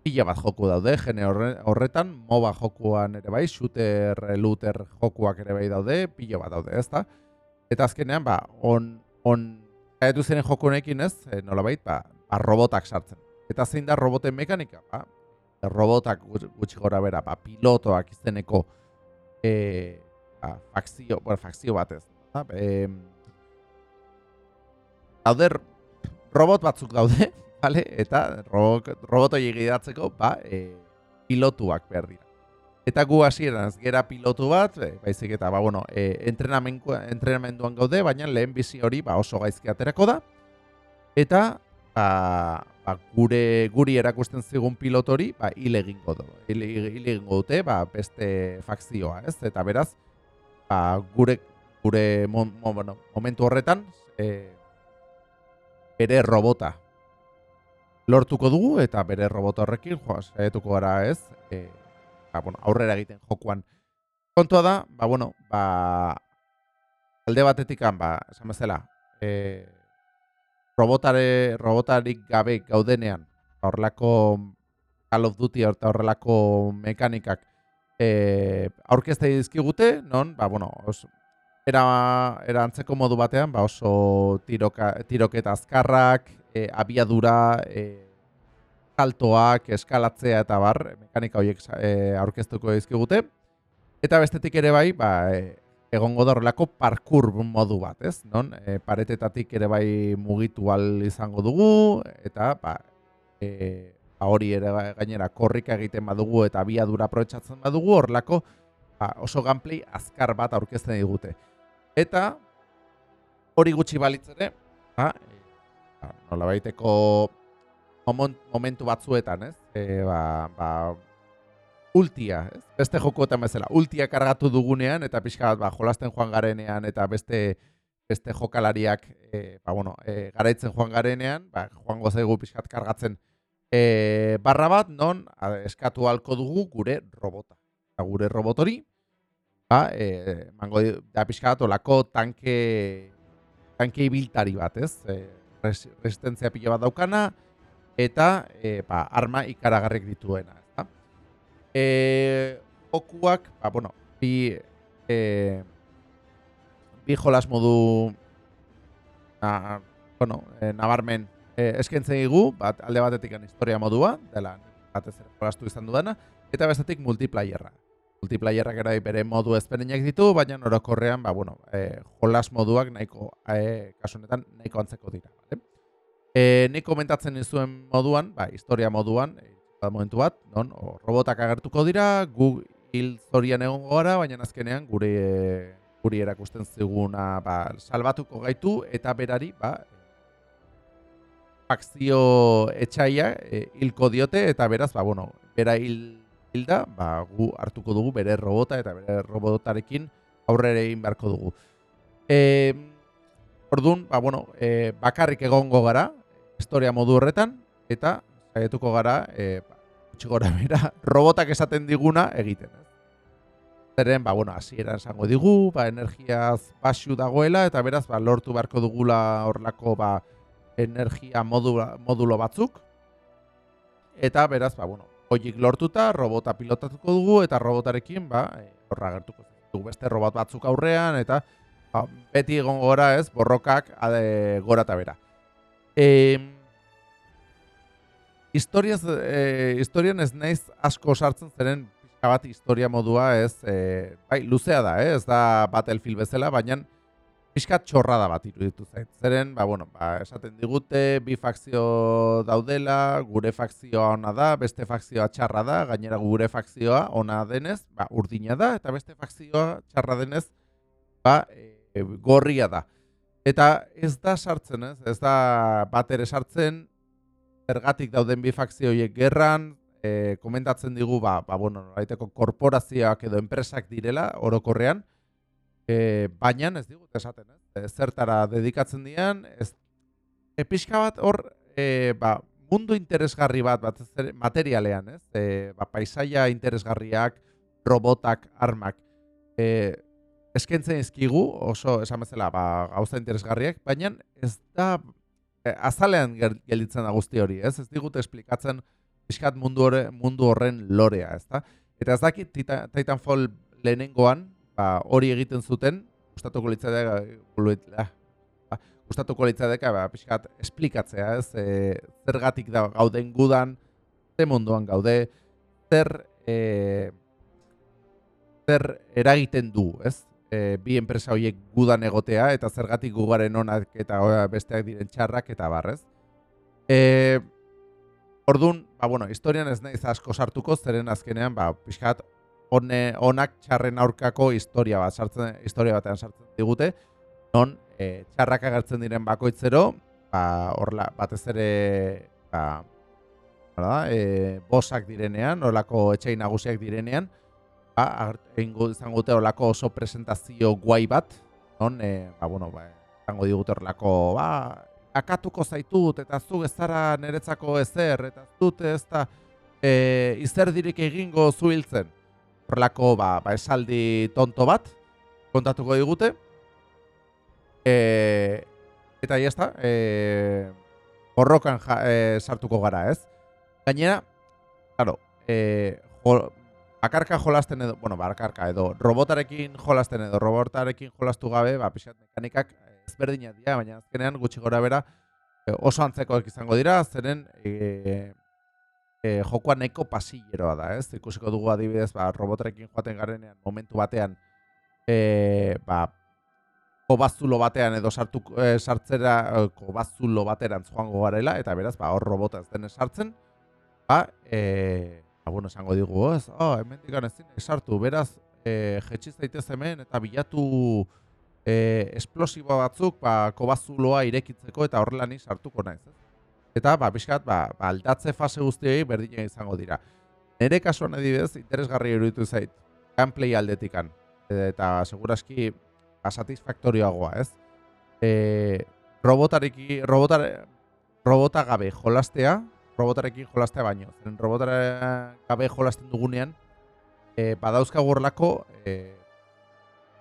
pila bat joku daude, jene horretan, MOBA jokuan ere bai, shooter, looter jokuak ere bai daude, pila bat daude, ezta? Eta azkenean, ba, on, on, gaitu ziren joku honekin ez, e, nola bait, ba, ba, robotak sartzen. Eta zein da roboten mekanika, ba, robotak gutxi gora bera, ba, pilotoak izeneko e, ba, fakzio, bueno, fakzio batez. Ba, e, daude, robot batzuk daude, (laughs) vale? eta robot, robotoi egidatzeko ba, e, pilotuak behar dira. Eta gu hasieran ez gera pilotu bat, e, baizik eta ba, bueno, e, entrenamenduan gaude, baina lehen bizi hori ba, oso gaizki aterako da. Eta ba, ba, gure guri erakusten zigun pilotori, ba, hile egingo du. Hile, egingo dute, ba, beste fakzioa, ez? Eta beraz, ba, gure, gure mo, bueno, momentu horretan, e, bere robota lortuko dugu, eta bere robota horrekin, joa, saietuko gara, ez? E, ba, bueno, aurrera egiten jokuan. Kontua da, ba, bueno, ba, alde batetik, ba, esan bezala, eh, robotare, robotarik gabe gaudenean, horrelako Call of Duty eta horrelako mekanikak e, aurkezte dizkigute, non, ba, bueno, os, era, era antzeko modu batean, ba, oso tiroka, tiroketa azkarrak, e, abiadura, e, saltoak, eskalatzea eta bar, mekanika horiek e, aurkeztuko dizkigute. Eta bestetik ere bai, ba, e, egongo da horrelako parkur modu bat, ez? Non? E, paretetatik ere bai mugitu al izango dugu, eta ba, e, ba hori ere gainera korrika egiten badugu eta biadura aprobetsatzen badugu, horrelako ba, oso gameplay azkar bat aurkezten digute. Eta hori gutxi balitzere, ba, e, ba, nola baiteko momentu batzuetan, ez? E, ba, ba, ultia, ez? Beste jokoetan bezala, ultia kargatu dugunean eta pixka bat ba, jolasten joan garenean eta beste beste jokalariak e, ba, bueno, e, garaitzen joan garenean, ba, joango zaigu pixkat kargatzen e, barra bat, non eskatu halko dugu gure robota. Eta gure robotori, ba, e, mango da pixka bat olako tanke, tanke ibiltari bat, ez? E, resistentzia pila bat daukana, eta e, ba, arma ikaragarrik dituena e, okuak, ba, bueno, bi, e, bi jolas modu na, bueno, e, nabarmen e, eskentzen digu, bat, alde batetik historia modua, dela batez ere jolastu izan dudana, eta bestetik multiplayerra. Multiplayerrak gara bere modu ezberdinak ditu, baina orokorrean, ba, bueno, e, jolas moduak nahiko, e, kasunetan, nahiko antzeko dira. Vale? E, nik komentatzen izuen moduan, ba, historia moduan, e, momentu bat, non, o, robotak agertuko dira, gu hil zorian egon gara, baina azkenean gure guri erakusten ziguna ba, salbatuko gaitu eta berari ba, akzio etxaia e, hilko diote eta beraz, ba, bueno, bera hil, hilda, ba, gu hartuko dugu bere robota eta bere robotarekin aurrera egin beharko dugu. E, Orduan, ba, bueno, e, bakarrik egongo gara, historia modu horretan, eta saietuko gara, e, gora bera, robotak esaten diguna egiten. Zeren, ba, bueno, hasieran esango digu, ba, energiaz basu dagoela, eta beraz, ba, lortu beharko dugula horlako, ba, energia modula, modulo batzuk. Eta beraz, ba, bueno, hoiik lortuta, robota pilotatuko dugu, eta robotarekin, ba, e, horra gertuko dugu beste robot batzuk aurrean, eta ba, beti egon gora ez, borrokak ade, gora eta bera. Ehm, historiaz, e, historian ez naiz asko sartzen zeren pixka bat historia modua ez, e, bai, luzea da, eh? ez da Battlefield bezala, baina pixka txorrada bat iruditu zait. Zeren, ba, bueno, ba, esaten digute, bi fakzio daudela, gure fakzioa ona da, beste fakzioa txarra da, gainera gure fakzioa ona denez, ba, urdina da, eta beste fakzioa txarra denez, ba, e, gorria da. Eta ez da sartzen, ez, ez da bat ere sartzen, zergatik dauden bi fakzio horiek gerran, e, komentatzen digu, ba, ba bueno, noraiteko korporazioak edo enpresak direla, orokorrean, e, baina ez digut esaten, ez? E, zertara dedikatzen dian, ez, e, pixka bat hor, e, ba, mundu interesgarri bat, bat materialean, ez? E, ba, paisaia interesgarriak, robotak, armak, e, eskentzen izkigu, oso esan bezala, ba, gauza interesgarriak, baina ez da azalean gelditzen da guzti hori, ez? Ez digute esplikatzen pixkat mundu, mundu horren lorea, ez da? Eta ez dakit Titanfall lehenengoan, ba, hori egiten zuten, gustatuko litzateke, ah, ba, gustatuko litzateke, ba, pixkat esplikatzea, ez? E, zergatik da gauden gudan, ze munduan gaude, zer, e, zer eragiten du, ez? E, bi enpresa horiek gudan egotea eta zergatik gugaren onak eta besteak diren txarrak eta barrez. E, Ordun, ba, bueno, historian ez naiz asko sartuko, zeren azkenean, ba, pixkat, one, onak txarren aurkako historia bat, sartzen, historia batean sartzen digute, non, e, txarrak agertzen diren bakoitzero, ba, orla, batez ere, ba, da, e, bosak direnean, horlako etxein nagusiak direnean, ba, egingo izango dute horlako oso presentazio guai bat, non, e, ba, bueno, ba, izango digute horlako, ba, akatuko zaitut, eta zu ez zara niretzako ezer, eta zut ez da, e, izer dirik egingo zuhiltzen. Horlako, ba, ba, esaldi tonto bat, kontatuko digute. E, eta está, e, borrokan ja, e, sartuko gara, ez? Gainera, claro, e, bakarka jolasten edo, bueno, bakarka edo, robotarekin jolasten edo, robotarekin jolastu gabe, ba, pixat mekanikak ezberdina dira, baina azkenean gutxi gora bera e, oso antzekoak izango dira, zeren e, e, jokoa neko pasilleroa da, ez? Ikusiko dugu adibidez, ba, robotarekin joaten garenean momentu batean, e, ba, kobazulo batean edo sartu, e, sartzera kobazulo bateran joango garela, eta beraz, ba, hor robota ez denez sartzen, ba, e, bueno, esango digu, ez, oh, hemen digan ez esartu, beraz, e, jetxiz daitez hemen, eta bilatu e, esplosibo batzuk, ba, kobazuloa irekitzeko, eta horrela ni sartuko naiz, ez? Eta, ba, bizkat, ba, ba, aldatze fase guztiei berdina izango dira. Nere kasuan adibidez, interesgarri eruditu zait, gameplay aldetikan, eta seguraski, ba, satisfaktorioagoa, ez? E, robotariki, robotare, robota gabe jolastea, robotarekin jolastea baino. Zeren robotare gabe jolasten dugunean, e, badauzka gorlako, e,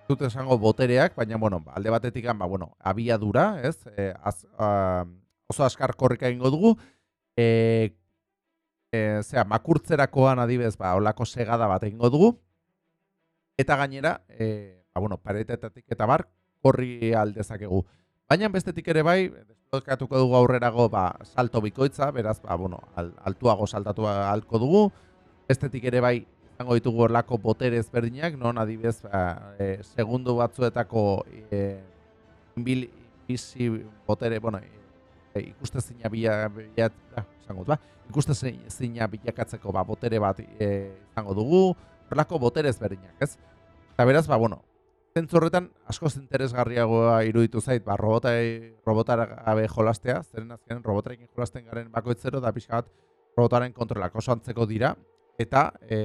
dut esango botereak, baina, bueno, alde batetik, ba, bueno, abiadura, ez? E, az, a, oso askar korrika egingo dugu, e, e, zera, makurtzerakoan adibez, ba, olako segada bat egingo dugu, eta gainera, e, ba, bueno, paretetatik eta bar, korri aldezakegu. Baina bestetik ere bai, desplokatuko dugu aurrerago ba, salto bikoitza, beraz, ba, bueno, altuago saltatu alko dugu. Bestetik ere bai, izango ditugu horlako botere ezberdinak, non adibidez, ba, e, segundu batzuetako e, inbil, bizi botere, bueno, e, ikuste zina bila, bila, bila, ba, ikuste zina bilakatzeko ba, botere bat e, izango dugu, horlako botere ezberdinak, ez? Eta beraz, ba, bueno, zentzu horretan askoz interesgarriagoa iruditu zait, ba, robotai, robotara gabe jolastea, zeren azken robotarekin jolasten garen bakoitzero da pixka bat robotaren kontrolak oso antzeko dira, eta e,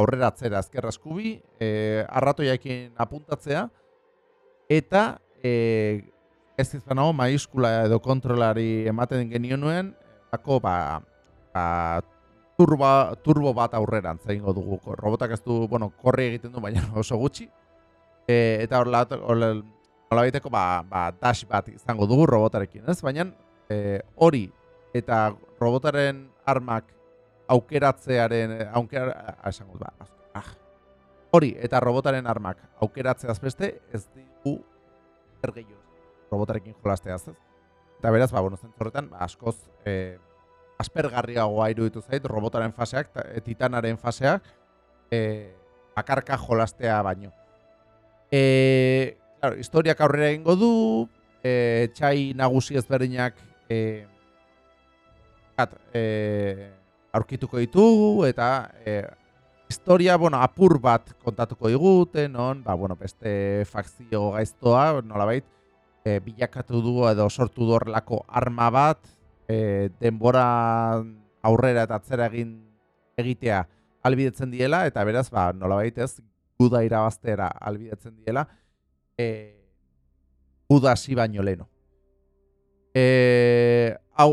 aurrera atzera azkerra eskubi, e, arratoiakin apuntatzea, eta e, ez izan hau, maiskula edo kontrolari ematen genio nuen, bako, ba, ba, turbo, turbo bat aurrera antzaingo dugu. Robotak ez du, bueno, korri egiten du, baina oso gutxi, e, eta hor nola baiteko ba, ba, dash bat izango dugu robotarekin, ez? Baina e, hori eta robotaren armak aukeratzearen aukera, esango ba, ah, hori eta robotaren armak aukeratzeaz beste ez digu ergeio robotarekin jolasteaz, ez? Eta beraz, ba, bueno, zentzorretan, ba, askoz e, aspergarriagoa iruditu zait robotaren faseak, titanaren faseak, e, bakarka jolastea baino. E, claro, historiak aurrera egingo du, e, txai nagusi ezberdinak e, at, e, aurkituko ditugu, eta e, historia, bueno, apur bat kontatuko digute, non, ba, bueno, beste fakzio gaiztoa, nolabait, e, bilakatu du edo sortu du horrelako arma bat, e, denbora aurrera eta atzera egin egitea albidetzen diela, eta beraz, ba, nolabait ez, guda irabaztera albidetzen diela, e, guda hasi baino leno. E, hau,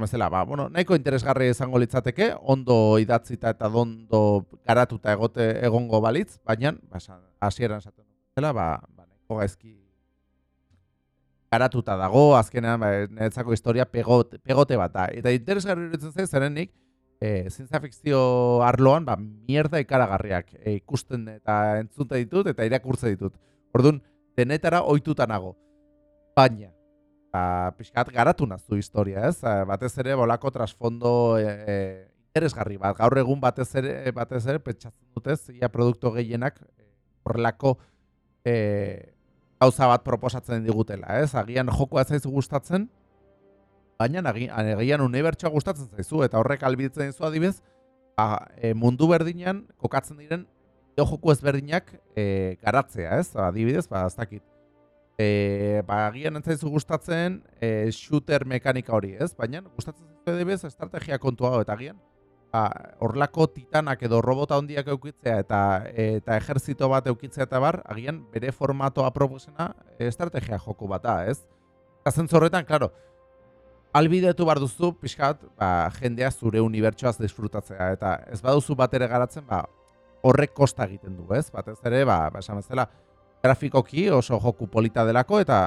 Mesela, ba, bueno, nahiko interesgarri izango litzateke, ondo idatzita eta ondo garatuta egote egongo balitz, baina, ba, hasieran esaten dela, ba, ba, nahiko gaizki garatuta dago, azkenean, ba, niretzako historia pegote, pegote bat da. Eta interesgarri iruditzen zaiz, zerenik, e, zientzia fikzio arloan, ba, mierda ikaragarriak e, ikusten eta entzunta ditut eta irakurtze ditut. Orduan, denetara ohituta nago. Baina, ba, pixkat garatu naztu historia, ez? Eh, batez ere, bolako trasfondo e, e, interesgarri bat. Gaur egun batez ere, batez ere, pentsatzen dutez, ia produktu gehienak horrelako e, gauza bat proposatzen digutela, ez? Agian joko ez zaizu gustatzen, baina agian unibertsoa gustatzen zaizu, eta horrek albitzen dizu adibez, ba, e, mundu berdinean kokatzen diren joku ezberdinak e, garatzea, ez? Adibidez, ba, ez dakit, e, ba, agian entzaizu gustatzen e, shooter mekanika hori, ez? Baina gustatzen zaizu edibez estrategia kontua eta agian ba, horlako titanak edo robota hondiak eukitzea eta eta ejerzito bat eukitzea eta bar, agian bere formatoa proposena estrategia joku bata, ez? Eta zentzorretan, klaro, albidetu bar duzu, pixkat, ba, jendea zure unibertsoaz disfrutatzea, eta ez baduzu bat ere garatzen, ba, horrek kosta egiten du, ez? Batez ere, ba, ba esan bezala, grafikoki oso joku polita delako eta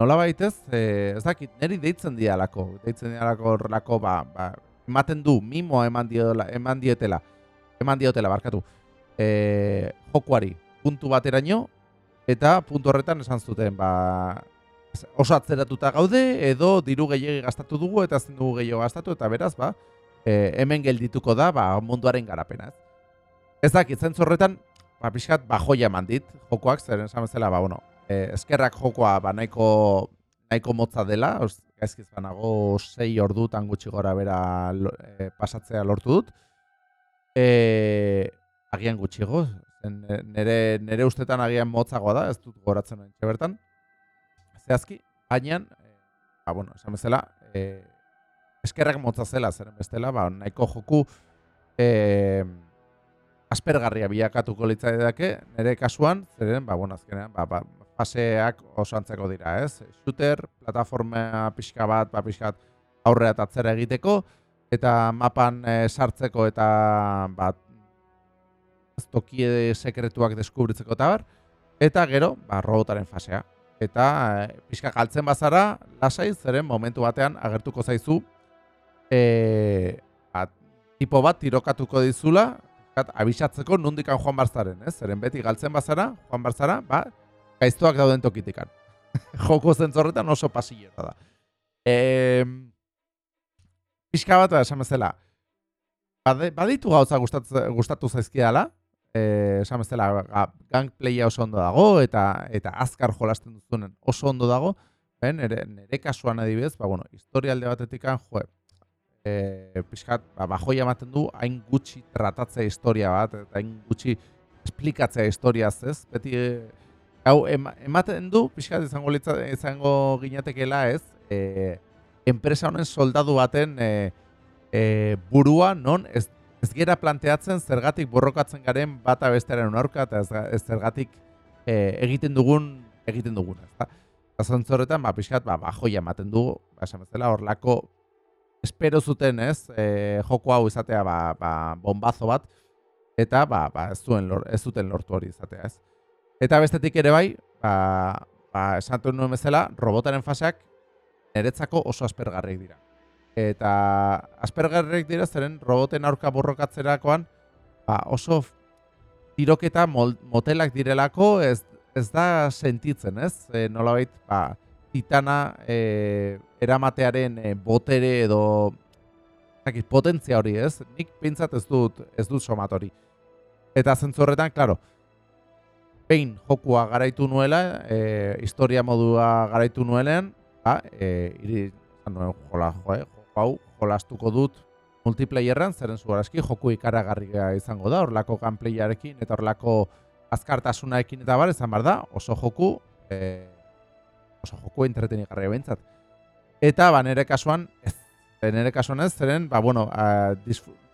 nola baitez, e, ez dakit, neri deitzen dialako, deitzen dialako horrelako, ba, ba, ematen du, mimoa eman, diola, eman dietela, eman diotela, barkatu, e, jokuari, puntu bateraino, eta puntu horretan esan zuten, ba, oso atzeratuta gaude, edo diru gehiagi gastatu dugu, eta zen dugu gehiago gastatu, eta beraz, ba, e, hemen geldituko da, ba, munduaren garapena. Ez dakit, zentzorretan, ba, pixkat, ba, joia eman dit, jokoak, zeren esan bezala, ba, bueno, e, eskerrak jokoa, ba, nahiko, nahiko motza dela, gaizkiz banago, sei ordutan gutxi gora bera e, pasatzea lortu dut. E, agian gutxigo, nere, nere ustetan agian motzagoa da, ez dut goratzen nahi bertan. Zehazki, baina, e, ba, bueno, esan bezala, e, eskerrak motza zela, zeren bestela, ba, nahiko joku, eh, aspergarria bilakatuko litzai dake, nire kasuan, zeren, ba, bueno, azkenean, ba, ba, faseak oso antzeko dira, ez? Shooter, plataforma pixka bat, ba, pixka bat aurrea eta atzera egiteko, eta mapan e, sartzeko eta bat toki sekretuak deskubritzeko eta bar, eta gero, ba, robotaren fasea. Eta e, pixka galtzen bazara, lasai, zeren momentu batean agertuko zaizu, e, bat, tipo bat tirokatuko dizula, Kat, abisatzeko nundikan joan barzaren, ez? Zeren beti galtzen bazara, joan barzara, ba, gaiztuak dauden tokitikan. (laughs) Joko zentzorretan oso pasillera da. E, pixka bat, esan bezala, baditu gauza gustatu, gustatu zaizkiala, e, esan bezala, gangplaya oso ondo dago, eta eta azkar jolasten duzunen oso ondo dago, ben, nere, nere kasuan adibidez, ba, bueno, historialde batetik jo, e, pixkat, ba, bajoia ematen du, hain gutxi tratatzea historia bat, eta hain gutxi esplikatzea historiaz, ez? Beti, hau, ematen du, pixkat, izango, litza, izango ginatekela, ez? E, enpresa honen soldadu baten e, e, burua, non, ez, ez gera planteatzen zergatik borrokatzen garen bata bestearen aurka eta ez, zergatik e, egiten dugun, egiten dugun, ez da? Eta zontzorretan, ba, pixkat, ba, bajoia ematen du, ba, esan bezala, horlako espero zuten, ez, e, joko hau izatea ba, ba, bombazo bat eta ba, ba, ez zuen lor, ez zuten lortu hori izatea, ez. Eta bestetik ere bai, ba, ba esatu nuen bezala, robotaren faseak niretzako oso aspergarrik dira. Eta aspergarrik dira zeren roboten aurka borrokatzerakoan ba, oso tiroketa motelak direlako ez, ez da sentitzen, ez? E, nolabait, ba, titana e, eramatearen e, botere edo zakit, potentzia hori, ez? Nik pintzat ez dut, ez dut somat hori. Eta zentzorretan, klaro, pein jokua garaitu nuela, e, historia modua garaitu nuelen, ba, e, iri, nuen, jola, jo, eh? Hau, jolastuko dut multiplayerran, zeren zugarazki joku ikaragarria izango da, horlako gameplayarekin eta horlako azkartasunaekin eta bar, ezan bar da, oso joku, e, oso joko entretenigarria bentsat. Eta ba nere kasuan ez nere kasuan ez zeren ba bueno,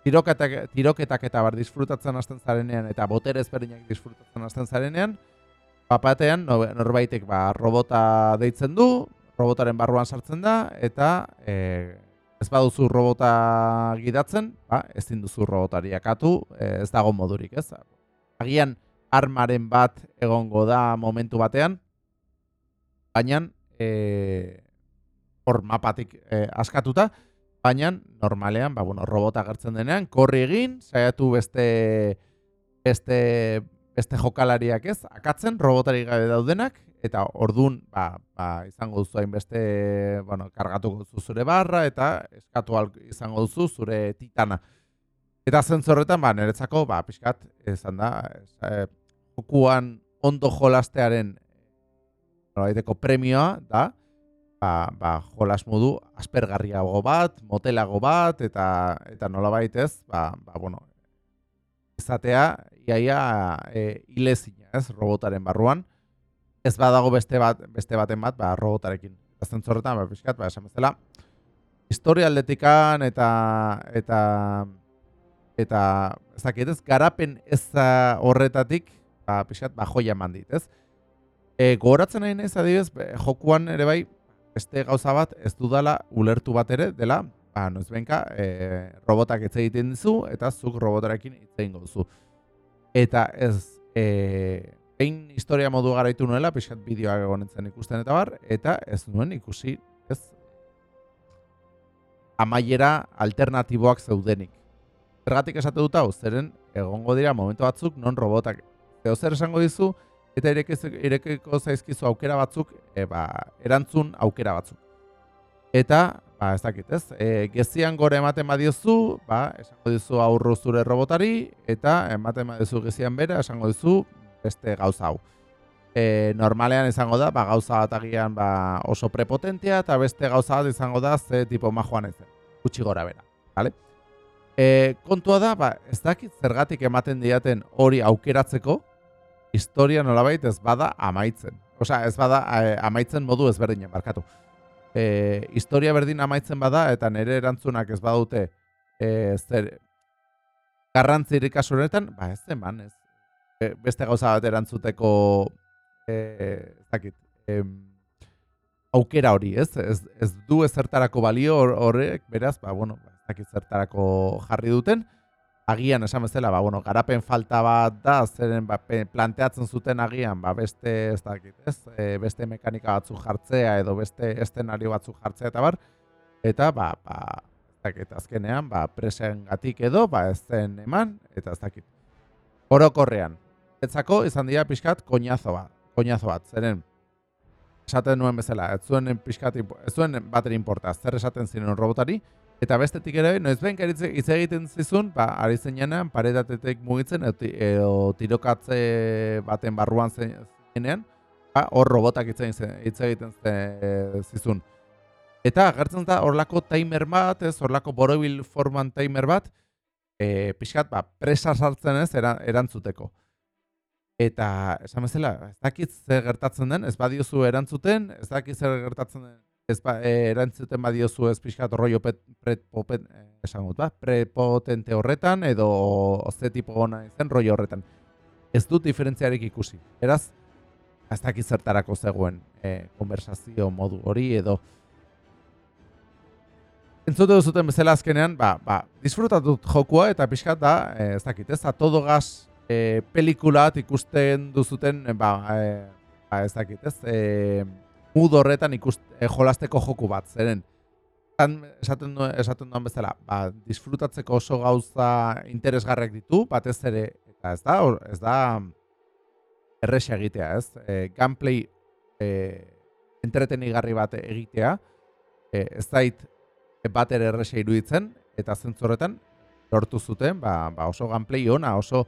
tiroketak, tiroketak eta bar disfrutatzen hasten zarenean eta botere ezberdinak disfrutatzen hasten zarenean papatean norbaitek ba robota deitzen du, robotaren barruan sartzen da eta e, ez baduzu robota gidatzen, ba, ezin duzu robotari akatu, ez dago modurik, ez? Agian armaren bat egongo da momentu batean, baina e, hor mapatik e, askatuta, baina normalean, ba, bueno, robota gertzen denean, korri egin, saiatu beste, beste, beste jokalariak ez, akatzen, robotari gabe daudenak, eta ordun ba, ba, izango duzu hainbeste, bueno, kargatuko duzu zure barra, eta eskatu izango duzu zure titana. Eta zentzorretan, ba, niretzako, ba, pixkat, izan da, e, jokuan ondo jolastearen nolabaiteko premioa da, ba, ba, jolas modu aspergarriago bat, motelago bat, eta eta nolabait ez, ba, ba, bueno, izatea, iaia e, ilezina, ez, robotaren barruan, ez badago beste bat beste baten bat, ba, robotarekin. Azten zorretan, ba, pixkat, ba, esan bezala, historia aldetikan eta eta eta ez dakit ez, garapen ez horretatik, ba, pixkat, ba, joia mandit, ez? E, gogoratzen nahi nez, adibez, jokuan ere bai, beste gauza bat, ez dudala ulertu bat ere, dela, ba, noiz benka, e, robotak etxe egiten dizu, eta zuk robotarekin hitz egin duzu. Eta ez, e, behin historia modu garaitu nuela, pixkat bideoak egonetzen ikusten eta bar, eta ez nuen ikusi, ez, amaiera alternatiboak zeudenik. Zergatik esate dut hau, zeren egongo dira momentu batzuk non robotak Zer zer esango dizu, eta irekeko zaizkizu aukera batzuk, e, ba, erantzun aukera batzuk. Eta, ba, ez dakit, ez? E, gezian gore ematen badiozu, ba, esango dizu aurru zure robotari, eta ematen badiozu gezian bera, esango dizu beste gauza hau. E, normalean izango da, ba, gauza bat agian ba, oso prepotentia, eta beste gauza bat izango da, ze tipo majoan ez, gutxi gora bera, bale? E, kontua da, ba, ez dakit zergatik ematen diaten hori aukeratzeko, historia nolabait ez bada amaitzen. Osea, ez bada eh, amaitzen modu ezberdinen, barkatu. E, historia berdin amaitzen bada eta nire erantzunak ez badute e, zer garrantzirik honetan, ba ez eman, ez. E, beste gauza bat erantzuteko e, ez dakit, e, aukera hori, ez? Ez, ez du ezertarako balio horrek, beraz, ba, bueno, ez dakit zertarako jarri duten, agian esan bezala, ba, bueno, garapen falta bat da, zeren ba, planteatzen zuten agian, ba, beste, ez dakit, ez, e, beste mekanika batzuk jartzea edo beste estenario batzuk jartzea eta bar, eta, ba, ba, ez dakit, azkenean, ba, presen gatik edo, ba, ez zen eman, eta ez dakit. Orokorrean, etzako izan dira pixkat koñazo bat, koñazo bat, zeren, esaten nuen bezala, ez zuen pixkat, ez zuen bateri importa, zer esaten ziren robotari, Eta bestetik ere, noiz behin hitz egiten zizun, ba, ari zeinean, paretatetek mugitzen, edo tirokatze baten barruan zenean, ba, hor robotak hitz egiten zizun. Eta agertzen da horlako timer bat, ez horlako borobil forman timer bat, e, pixkat, ba, presa sartzen ez erantzuteko. Eta, esan bezala, ez dakit zer gertatzen den, ez badiozu erantzuten, ez dakit zer gertatzen den ez ba, e, erantzuten badiozu ez pixkat rollo pet, pret, popet, e, esan ba, prepotente horretan edo oze tipo gona izen rollo horretan. Ez dut diferentziarik ikusi. Eraz, ez dakit zertarako zegoen e, konversazio modu hori edo Entzute duzuten bezala azkenean, ba, ba, disfrutatut jokua eta pixkat da, ez dakit, ez, a todo gaz e, pelikulat ikusten duzuten, ba, e, ba, ez dakit, ez, e, mood horretan ikust, eh, jolasteko joku bat, zeren esaten du esaten duan bezala, ba, disfrutatzeko oso gauza interesgarrek ditu, batez ere eta ez da, ez da erresia egitea, ez? E, gameplay e, entretenigarri bat egitea, e, ez zait bat ere erresia iruditzen eta zentzorretan lortu zuten, ba, ba oso gameplay ona, oso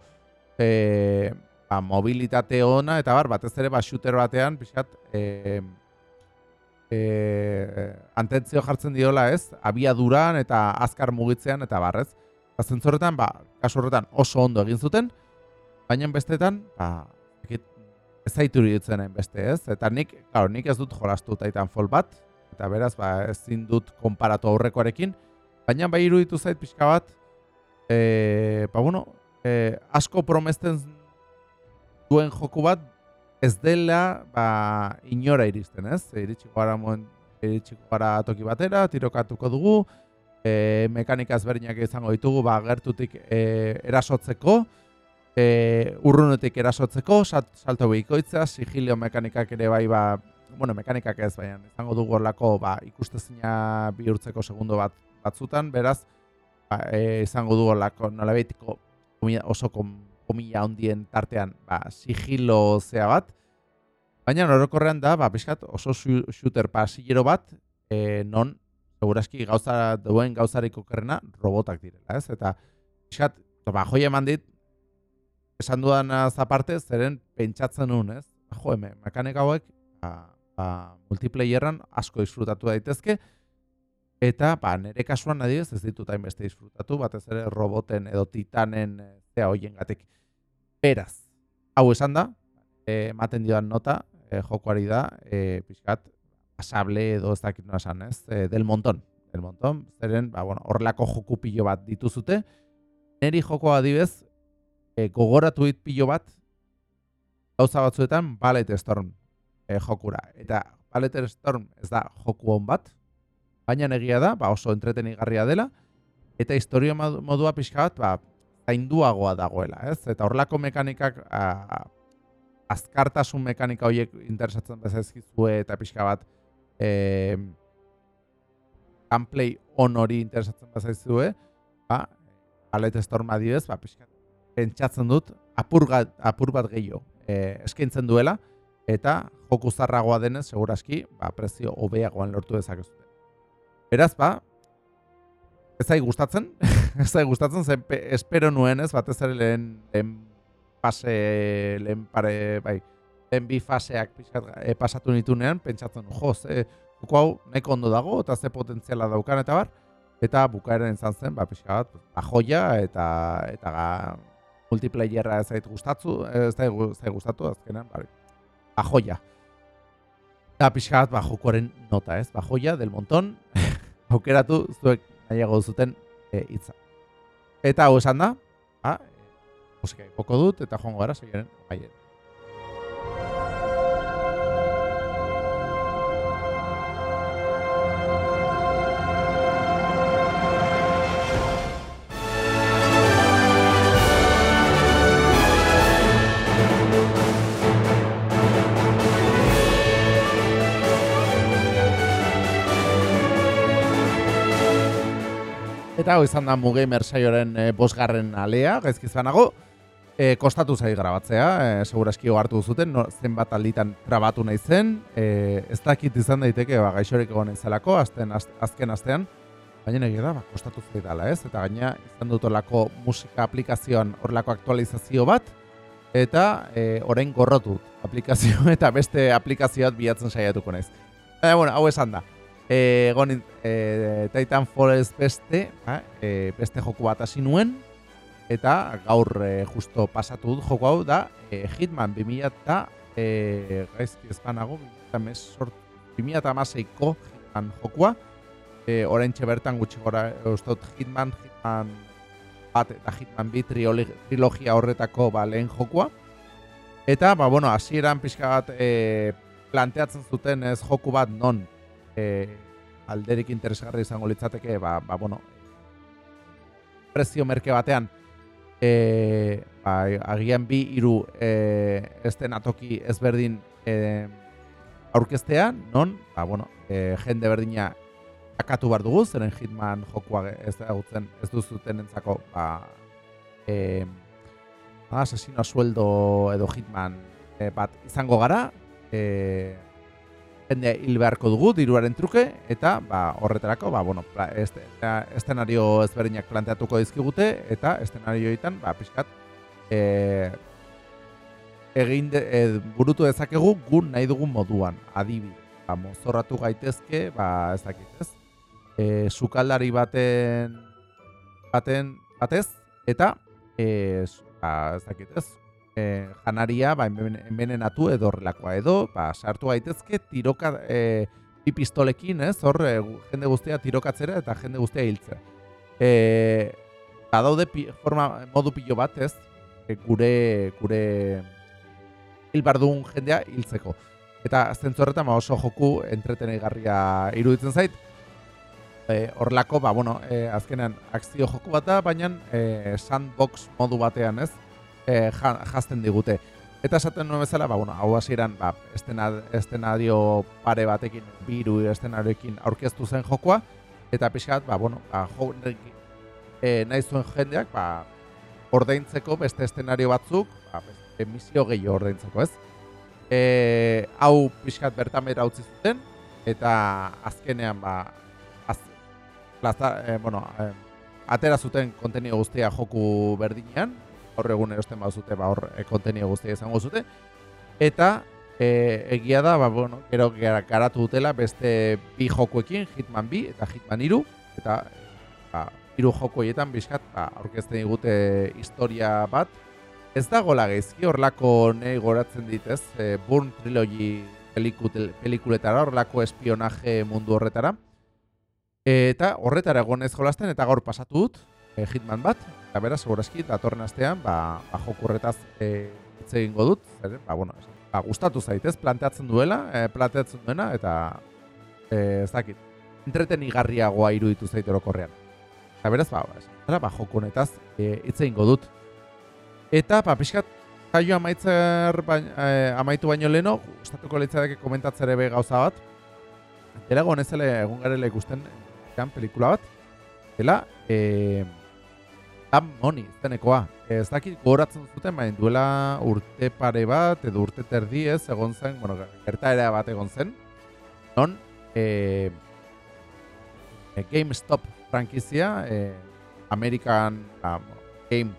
e, ba, mobilitate ona eta bar batez ere ba shooter batean pixat eh e, antentzio jartzen diola ez, abiaduran eta azkar mugitzean eta barrez. Eta zentzorretan, ba, kasu horretan oso ondo egin zuten, baina bestetan, ba, ez zaitu ditzen beste ez. Eta nik, claro, nik ez dut jolastu Titanfall bat, eta beraz, ba, ezin dut konparatu aurrekoarekin, baina bai iruditu zait pixka bat, e, ba, bueno, e, asko promesten duen joku bat, ez dela ba, inora iristen, ez? Iritsiko gara, iritsi gara toki batera, tirokatuko dugu, e, mekanika ezberdinak izango ditugu, ba, gertutik e, erasotzeko, e, urrunetik erasotzeko, salt, salto behikoitzea, sigilio mekanikak ere bai, ba, bueno, mekanikak ez, baina izango dugu horlako, ba, ikustezina bihurtzeko segundo bat batzutan, beraz, ba, e, izango dugu horlako oso kom, komila ondien tartean, ba, sigilo zea bat, baina norokorrean da, ba, pixkat, oso shooter pasillero bat, e, non, segurazki gauza duen gauzariko kerrena robotak direla, ez? Eta, pixkat, ba, joia eman dit, esan dudan aparte, zeren pentsatzen nuen, ez? Ba, jo, eme, mekanik hauek, ba, ba, multiplayeran asko disfrutatu daitezke, eta, ba, nire kasuan adibez, ez ditut hainbeste disfrutatu, batez ere roboten edo titanen eh, zea hoien gatik. Beraz, hau esan da, eh, ematen dioan nota, e, jokoari da, e, pixkat, pasable edo ez dakit nola esan, ez? E, del montón. Del montón, zeren, ba, bueno, horrelako joku pilo bat dituzute. Neri joko adibez, e, gogoratu dit pilo bat, gauza batzuetan, Ballet Storm e, jokura. Eta Ballet Storm ez da joku hon bat, baina negia da, ba, oso entretenigarria dela, eta historia modua pixka bat, ba, zainduagoa dagoela, ez? Eta horrelako mekanikak, a, azkartasun mekanika horiek interesatzen bezazkizue eta pixka bat, eh, gameplay on hori interesatzen bazaizue, ba, Ballet Storm adibez, ba, pixkat, pentsatzen dut, apur, apur bat gehiago e, eskaintzen duela, eta joku zarragoa denez, seguraski, ba, prezio hobeagoan lortu dezakezu. Beraz, ba, ez zai gustatzen, (laughs) ez zai gustatzen, zen espero nuen ez, batez ere lehen, lehen fase, lehen pare, bai, lehen bi faseak pixkat, e, pasatu nitunean, pentsatzen, jo, ze, hau nahiko ondo dago, eta ze potentziala daukan eta bar, eta bukaeren izan zen, ba, pixka bat, ba, joia, eta, eta ga, multiplayerra ez zait gustatzu, ez zait gustatu, azkenan, ba, ba, joia. Eta pixka bat, ba, jokoaren nota, ez, ba, joia, del monton, aukeratu, zuek nahiago zuten e, itza. Eta hau esan da, ba, musika ipoko dut, eta joango gara, segiren, Eta hau izan da Mugamer saioaren e, bosgarren alea, gaizki zanago. E, kostatu zai grabatzea, e, seguraski hartu zuten, no, zenbat alditan grabatu nahi zen. E, ez dakit izan daiteke, ba, gaixorik egon zelako, azten, az, azken astean. Baina egia da, ba, kostatu zai dela, ez? Eta gaina izan dut olako musika aplikazioan horrelako aktualizazio bat. Eta e, orain gorrotu aplikazio (laughs) eta beste aplikazioat bilatzen saiatuko naiz. Baina, bueno, hau esan da egon e, Titan Forest beste, ba, e, beste joku bat hasi nuen, eta gaur e, justo pasatu dut joku hau da e, Hitman 2000 eta e, gaizki ezpanago, 2000 eta amaseiko Hitman jokua, e, orain bertan gutxi gora ustot Hitman, Hitman bat eta Hitman bi trilogia horretako ba, lehen jokua. Eta, ba, bueno, hasieran pixka bat e, planteatzen zuten ez joku bat non e, alderik interesgarri izango litzateke, ba, ba bueno, prezio merke batean, e, ba, agian bi iru e, esten atoki ezberdin e, aurkeztea, non, ba, bueno, e, jende berdina akatu bar dugu, zeren Hitman jokua ez da ez duzuten entzako, ba, e, asesino sueldo edo Hitman e, bat izango gara, e, jende hil beharko dugu diruaren truke eta ba, horretarako ba, bueno, este, estenario ezberdinak planteatuko dizkigute eta estenarioetan ba, pixkat e, egin de, e, burutu dezakegu gun nahi dugun moduan. Adibi ba, mozorratu gaitezke ba, ez dakit ez? E, sukaldari baten baten batez eta e, ba, ez dakit ez e, janaria ba, envenenatu edo horrelakoa edo ba, sartu gaitezke tiroka e, bi pistolekin, ez? Hor e, jende guztia tirokatzera eta jende guztia hiltzea. Eh, badaude forma modu pilo bat, ez? E, gure gure hilbardun jendea hiltzeko. Eta zentzu horretan ba, oso joku entreteneigarria iruditzen zait. horlako, ba, bueno, e, azkenean akzio joku bat da, baina e, sandbox modu batean ez, e, jazten digute. Eta esaten nuen bezala, ba, bueno, hau hasieran ba, estenadio pare batekin, biru estenarioekin aurkeztu zen jokoa, eta pixkat, ba, bueno, ba, jo, e, nahi zuen jendeak, ba, ordaintzeko beste estenario batzuk, ba, beste misio gehiago ordaintzeko, ez? E, hau pixkat bertan bera utzi zuten, eta azkenean, ba, az, plaza, e, bueno, e, atera zuten kontenido guztia joku berdinean, hor egun erosten bazute, ba, hor e, kontenido guztia izango zute. Eta e, egia da, ba, bueno, gero garatu dutela beste bi jokuekin, Hitman bi eta Hitman iru. Eta ba, iru jokoietan bizkat, ba, aurkezten digute historia bat. Ez da gola gezki, horlako nahi goratzen ditez, e, Burn Trilogy pelikuletara, horlako espionaje mundu horretara. Eta horretara egon ez jolasten, eta gaur pasatu dut, e, Hitman bat, Eta beraz, segurazki, datorren astean, ba, ba jokurretaz e, hitz egingo dut, zer, ba, bueno, ba, gustatu zaitez, planteatzen duela, e, planteatzen duena, eta e, ez dakit, entreten igarriagoa iruditu zaitero korrean. Eta beraz, ba, ba, ba joku honetaz e, egingo dut. Eta, ba, pixkat, jaio amaitzer, ba, e, amaitu baino leno, gustatuko leitzadeke komentatzere be gauza bat, Dela gonezele egun garela ikusten pelikula bat, dela, eh, Dan Moni, zenekoa. Ez dakit goratzen zuten, baina duela urte pare bat, edo urte terdi ez, egon zen, bueno, gerta ere bat egon zen. Non, e, e, GameStop frankizia, e, American a, Game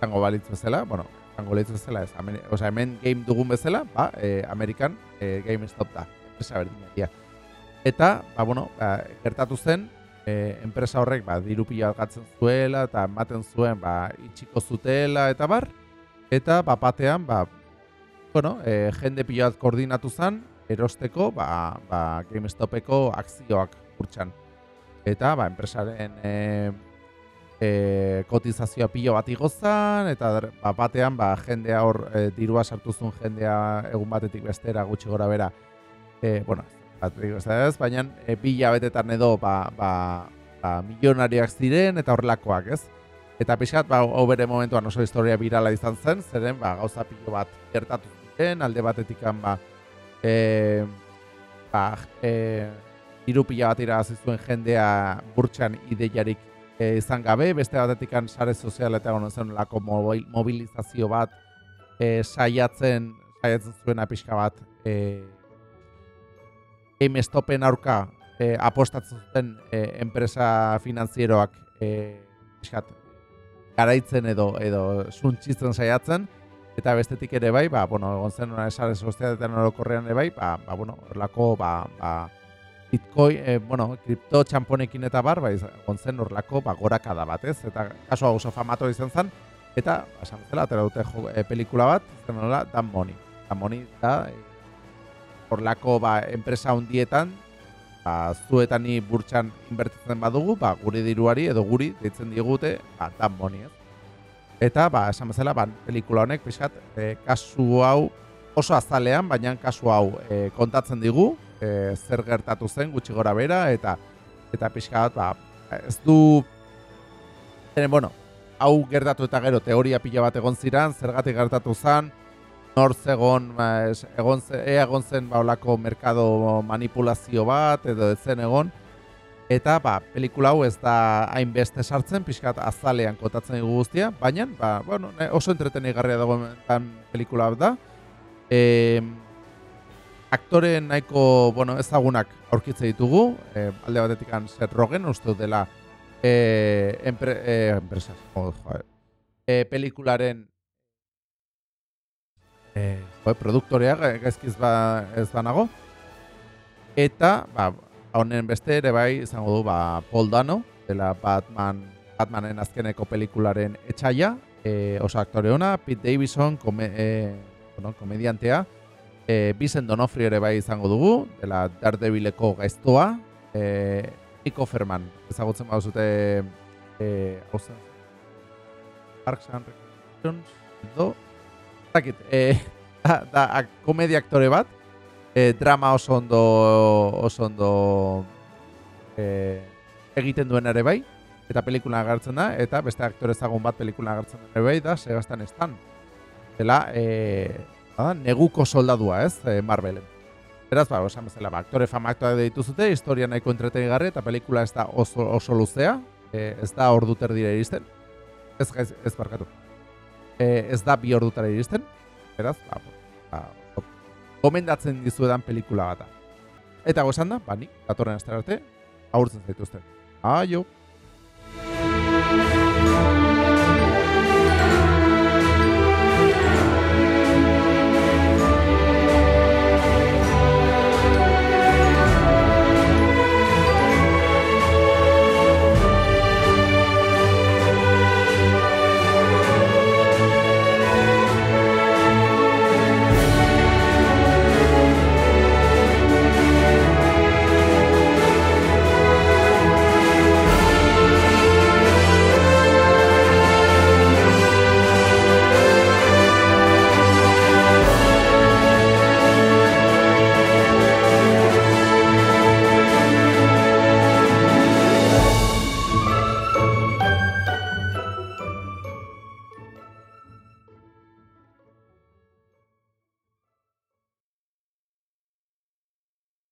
zango balitz bezala, bueno, zango balitz bezala ez, Amer, oza, hemen game dugun bezala, ba, e, American e, GameStop da, esa berdina, Eta, ba, bueno, ba, gertatu zen, e, enpresa horrek ba, diru pila algatzen zuela eta ematen zuen ba, itxiko zutela eta bar. Eta bapatean, ba, bueno, e, jende pila koordinatu zen, erosteko ba, ba, GameStopeko akzioak urtsan. Eta ba, enpresaren e, e, kotizazioa pilo bat igozan, eta ba, batean ba, jendea hor e, dirua sartu zuen jendea egun batetik bestera gutxi gora bera. E, bueno, ez baina e, bila betetan edo ba, ba, ba, milionariak ziren eta horrelakoak, ez? Eta pixkat, ba, hau bere momentuan oso historia birala izan zen, zeren, ba, gauza pilo bat gertatu ziren, alde batetik ba, e, ba, e, iru pila bat irabazizuen jendea burtsan ideiarik e, izan gabe, beste batetik sare sozial eta gono zen lako mobilizazio bat e, saiatzen, saiatzen zuen pixka bat, e, GameStopen aurka e, apostatzen e, enpresa finanzieroak e, garaitzen edo edo suntzitzen saiatzen eta bestetik ere bai, ba, bueno, egon zen una esare sozietatean orokorrean ere bai, ba, ba, bueno, orlako, ba, ba, Bitcoin, e, bueno, kripto txamponekin eta bar, bai, egon zen orlako, ba, gorakada bat, ez? Eta kaso hau oso famatu izan zen, eta, esan zela, atera dute jo, e, pelikula bat, zen nola, Dan Money. Dan Money da, e, horlako ba, enpresa hundietan, ba, zuetan ni burtsan inbertitzen badugu, ba, guri diruari edo guri deitzen digute, ba, dan boni, ez? Eta, ba, esan bezala, ba, pelikula honek, pixkat, e, kasu hau oso azalean, baina kasu hau e, kontatzen digu, e, zer gertatu zen, gutxi gora bera, eta eta pixkat, ba, ez du, bueno, hau gertatu eta gero teoria pila bat egon ziran, zergatik gertatu zen, nor zegon, ba, egon, ea egon zen ba, olako merkado manipulazio bat, edo ez zen egon. Eta, ba, pelikula hau ez da hainbeste sartzen, pixkat azalean kotatzen dugu guztia, baina, ba, bueno, oso entreteni garria dago pelikula da. E, aktore nahiko, bueno, ezagunak aurkitze ditugu, e, alde batetik Seth Rogen, uste dela, e, empre, e, enpresa, oh, e, pelikularen e, jo, produktorea gaizkiz ba, ez banago. Eta, ba, honen beste ere bai izango du ba, Paul Dano, dela Batman, Batmanen azkeneko pelikularen etxaia, e, oso aktore ona, Pete Davidson, kome, e, bueno, komediantea, e, Vincent Donofrio ere bai izango dugu, dela Daredevileko gaiztoa, e, Nico Ferman, ezagutzen bau zute, e, hau zen, Parks and Recreations, edo, zakit, e, da, da komedia aktore bat, e, drama oso ondo, oso ondo e, egiten duen ere bai, eta pelikula agertzen da, eta beste aktore ezagun bat pelikula agertzen ere bai, da Sebastian Stan. Dela, e, bada, neguko soldadua, ez, Marvelen. Beraz, ba, esan bezala, ba, aktore famaktoak dituzute, historia nahiko entretenigarri, eta pelikula ez da oso, oso luzea, e, ez da ordu terdira iristen, ez, ez, ez barkatu. E, ez da bi ordutara iristen, beraz, ba, ba, gomendatzen dizuedan pelikula bata. Eta gozan da, ba, nik, datorren astera arte, aurtzen zaituzten. Aio!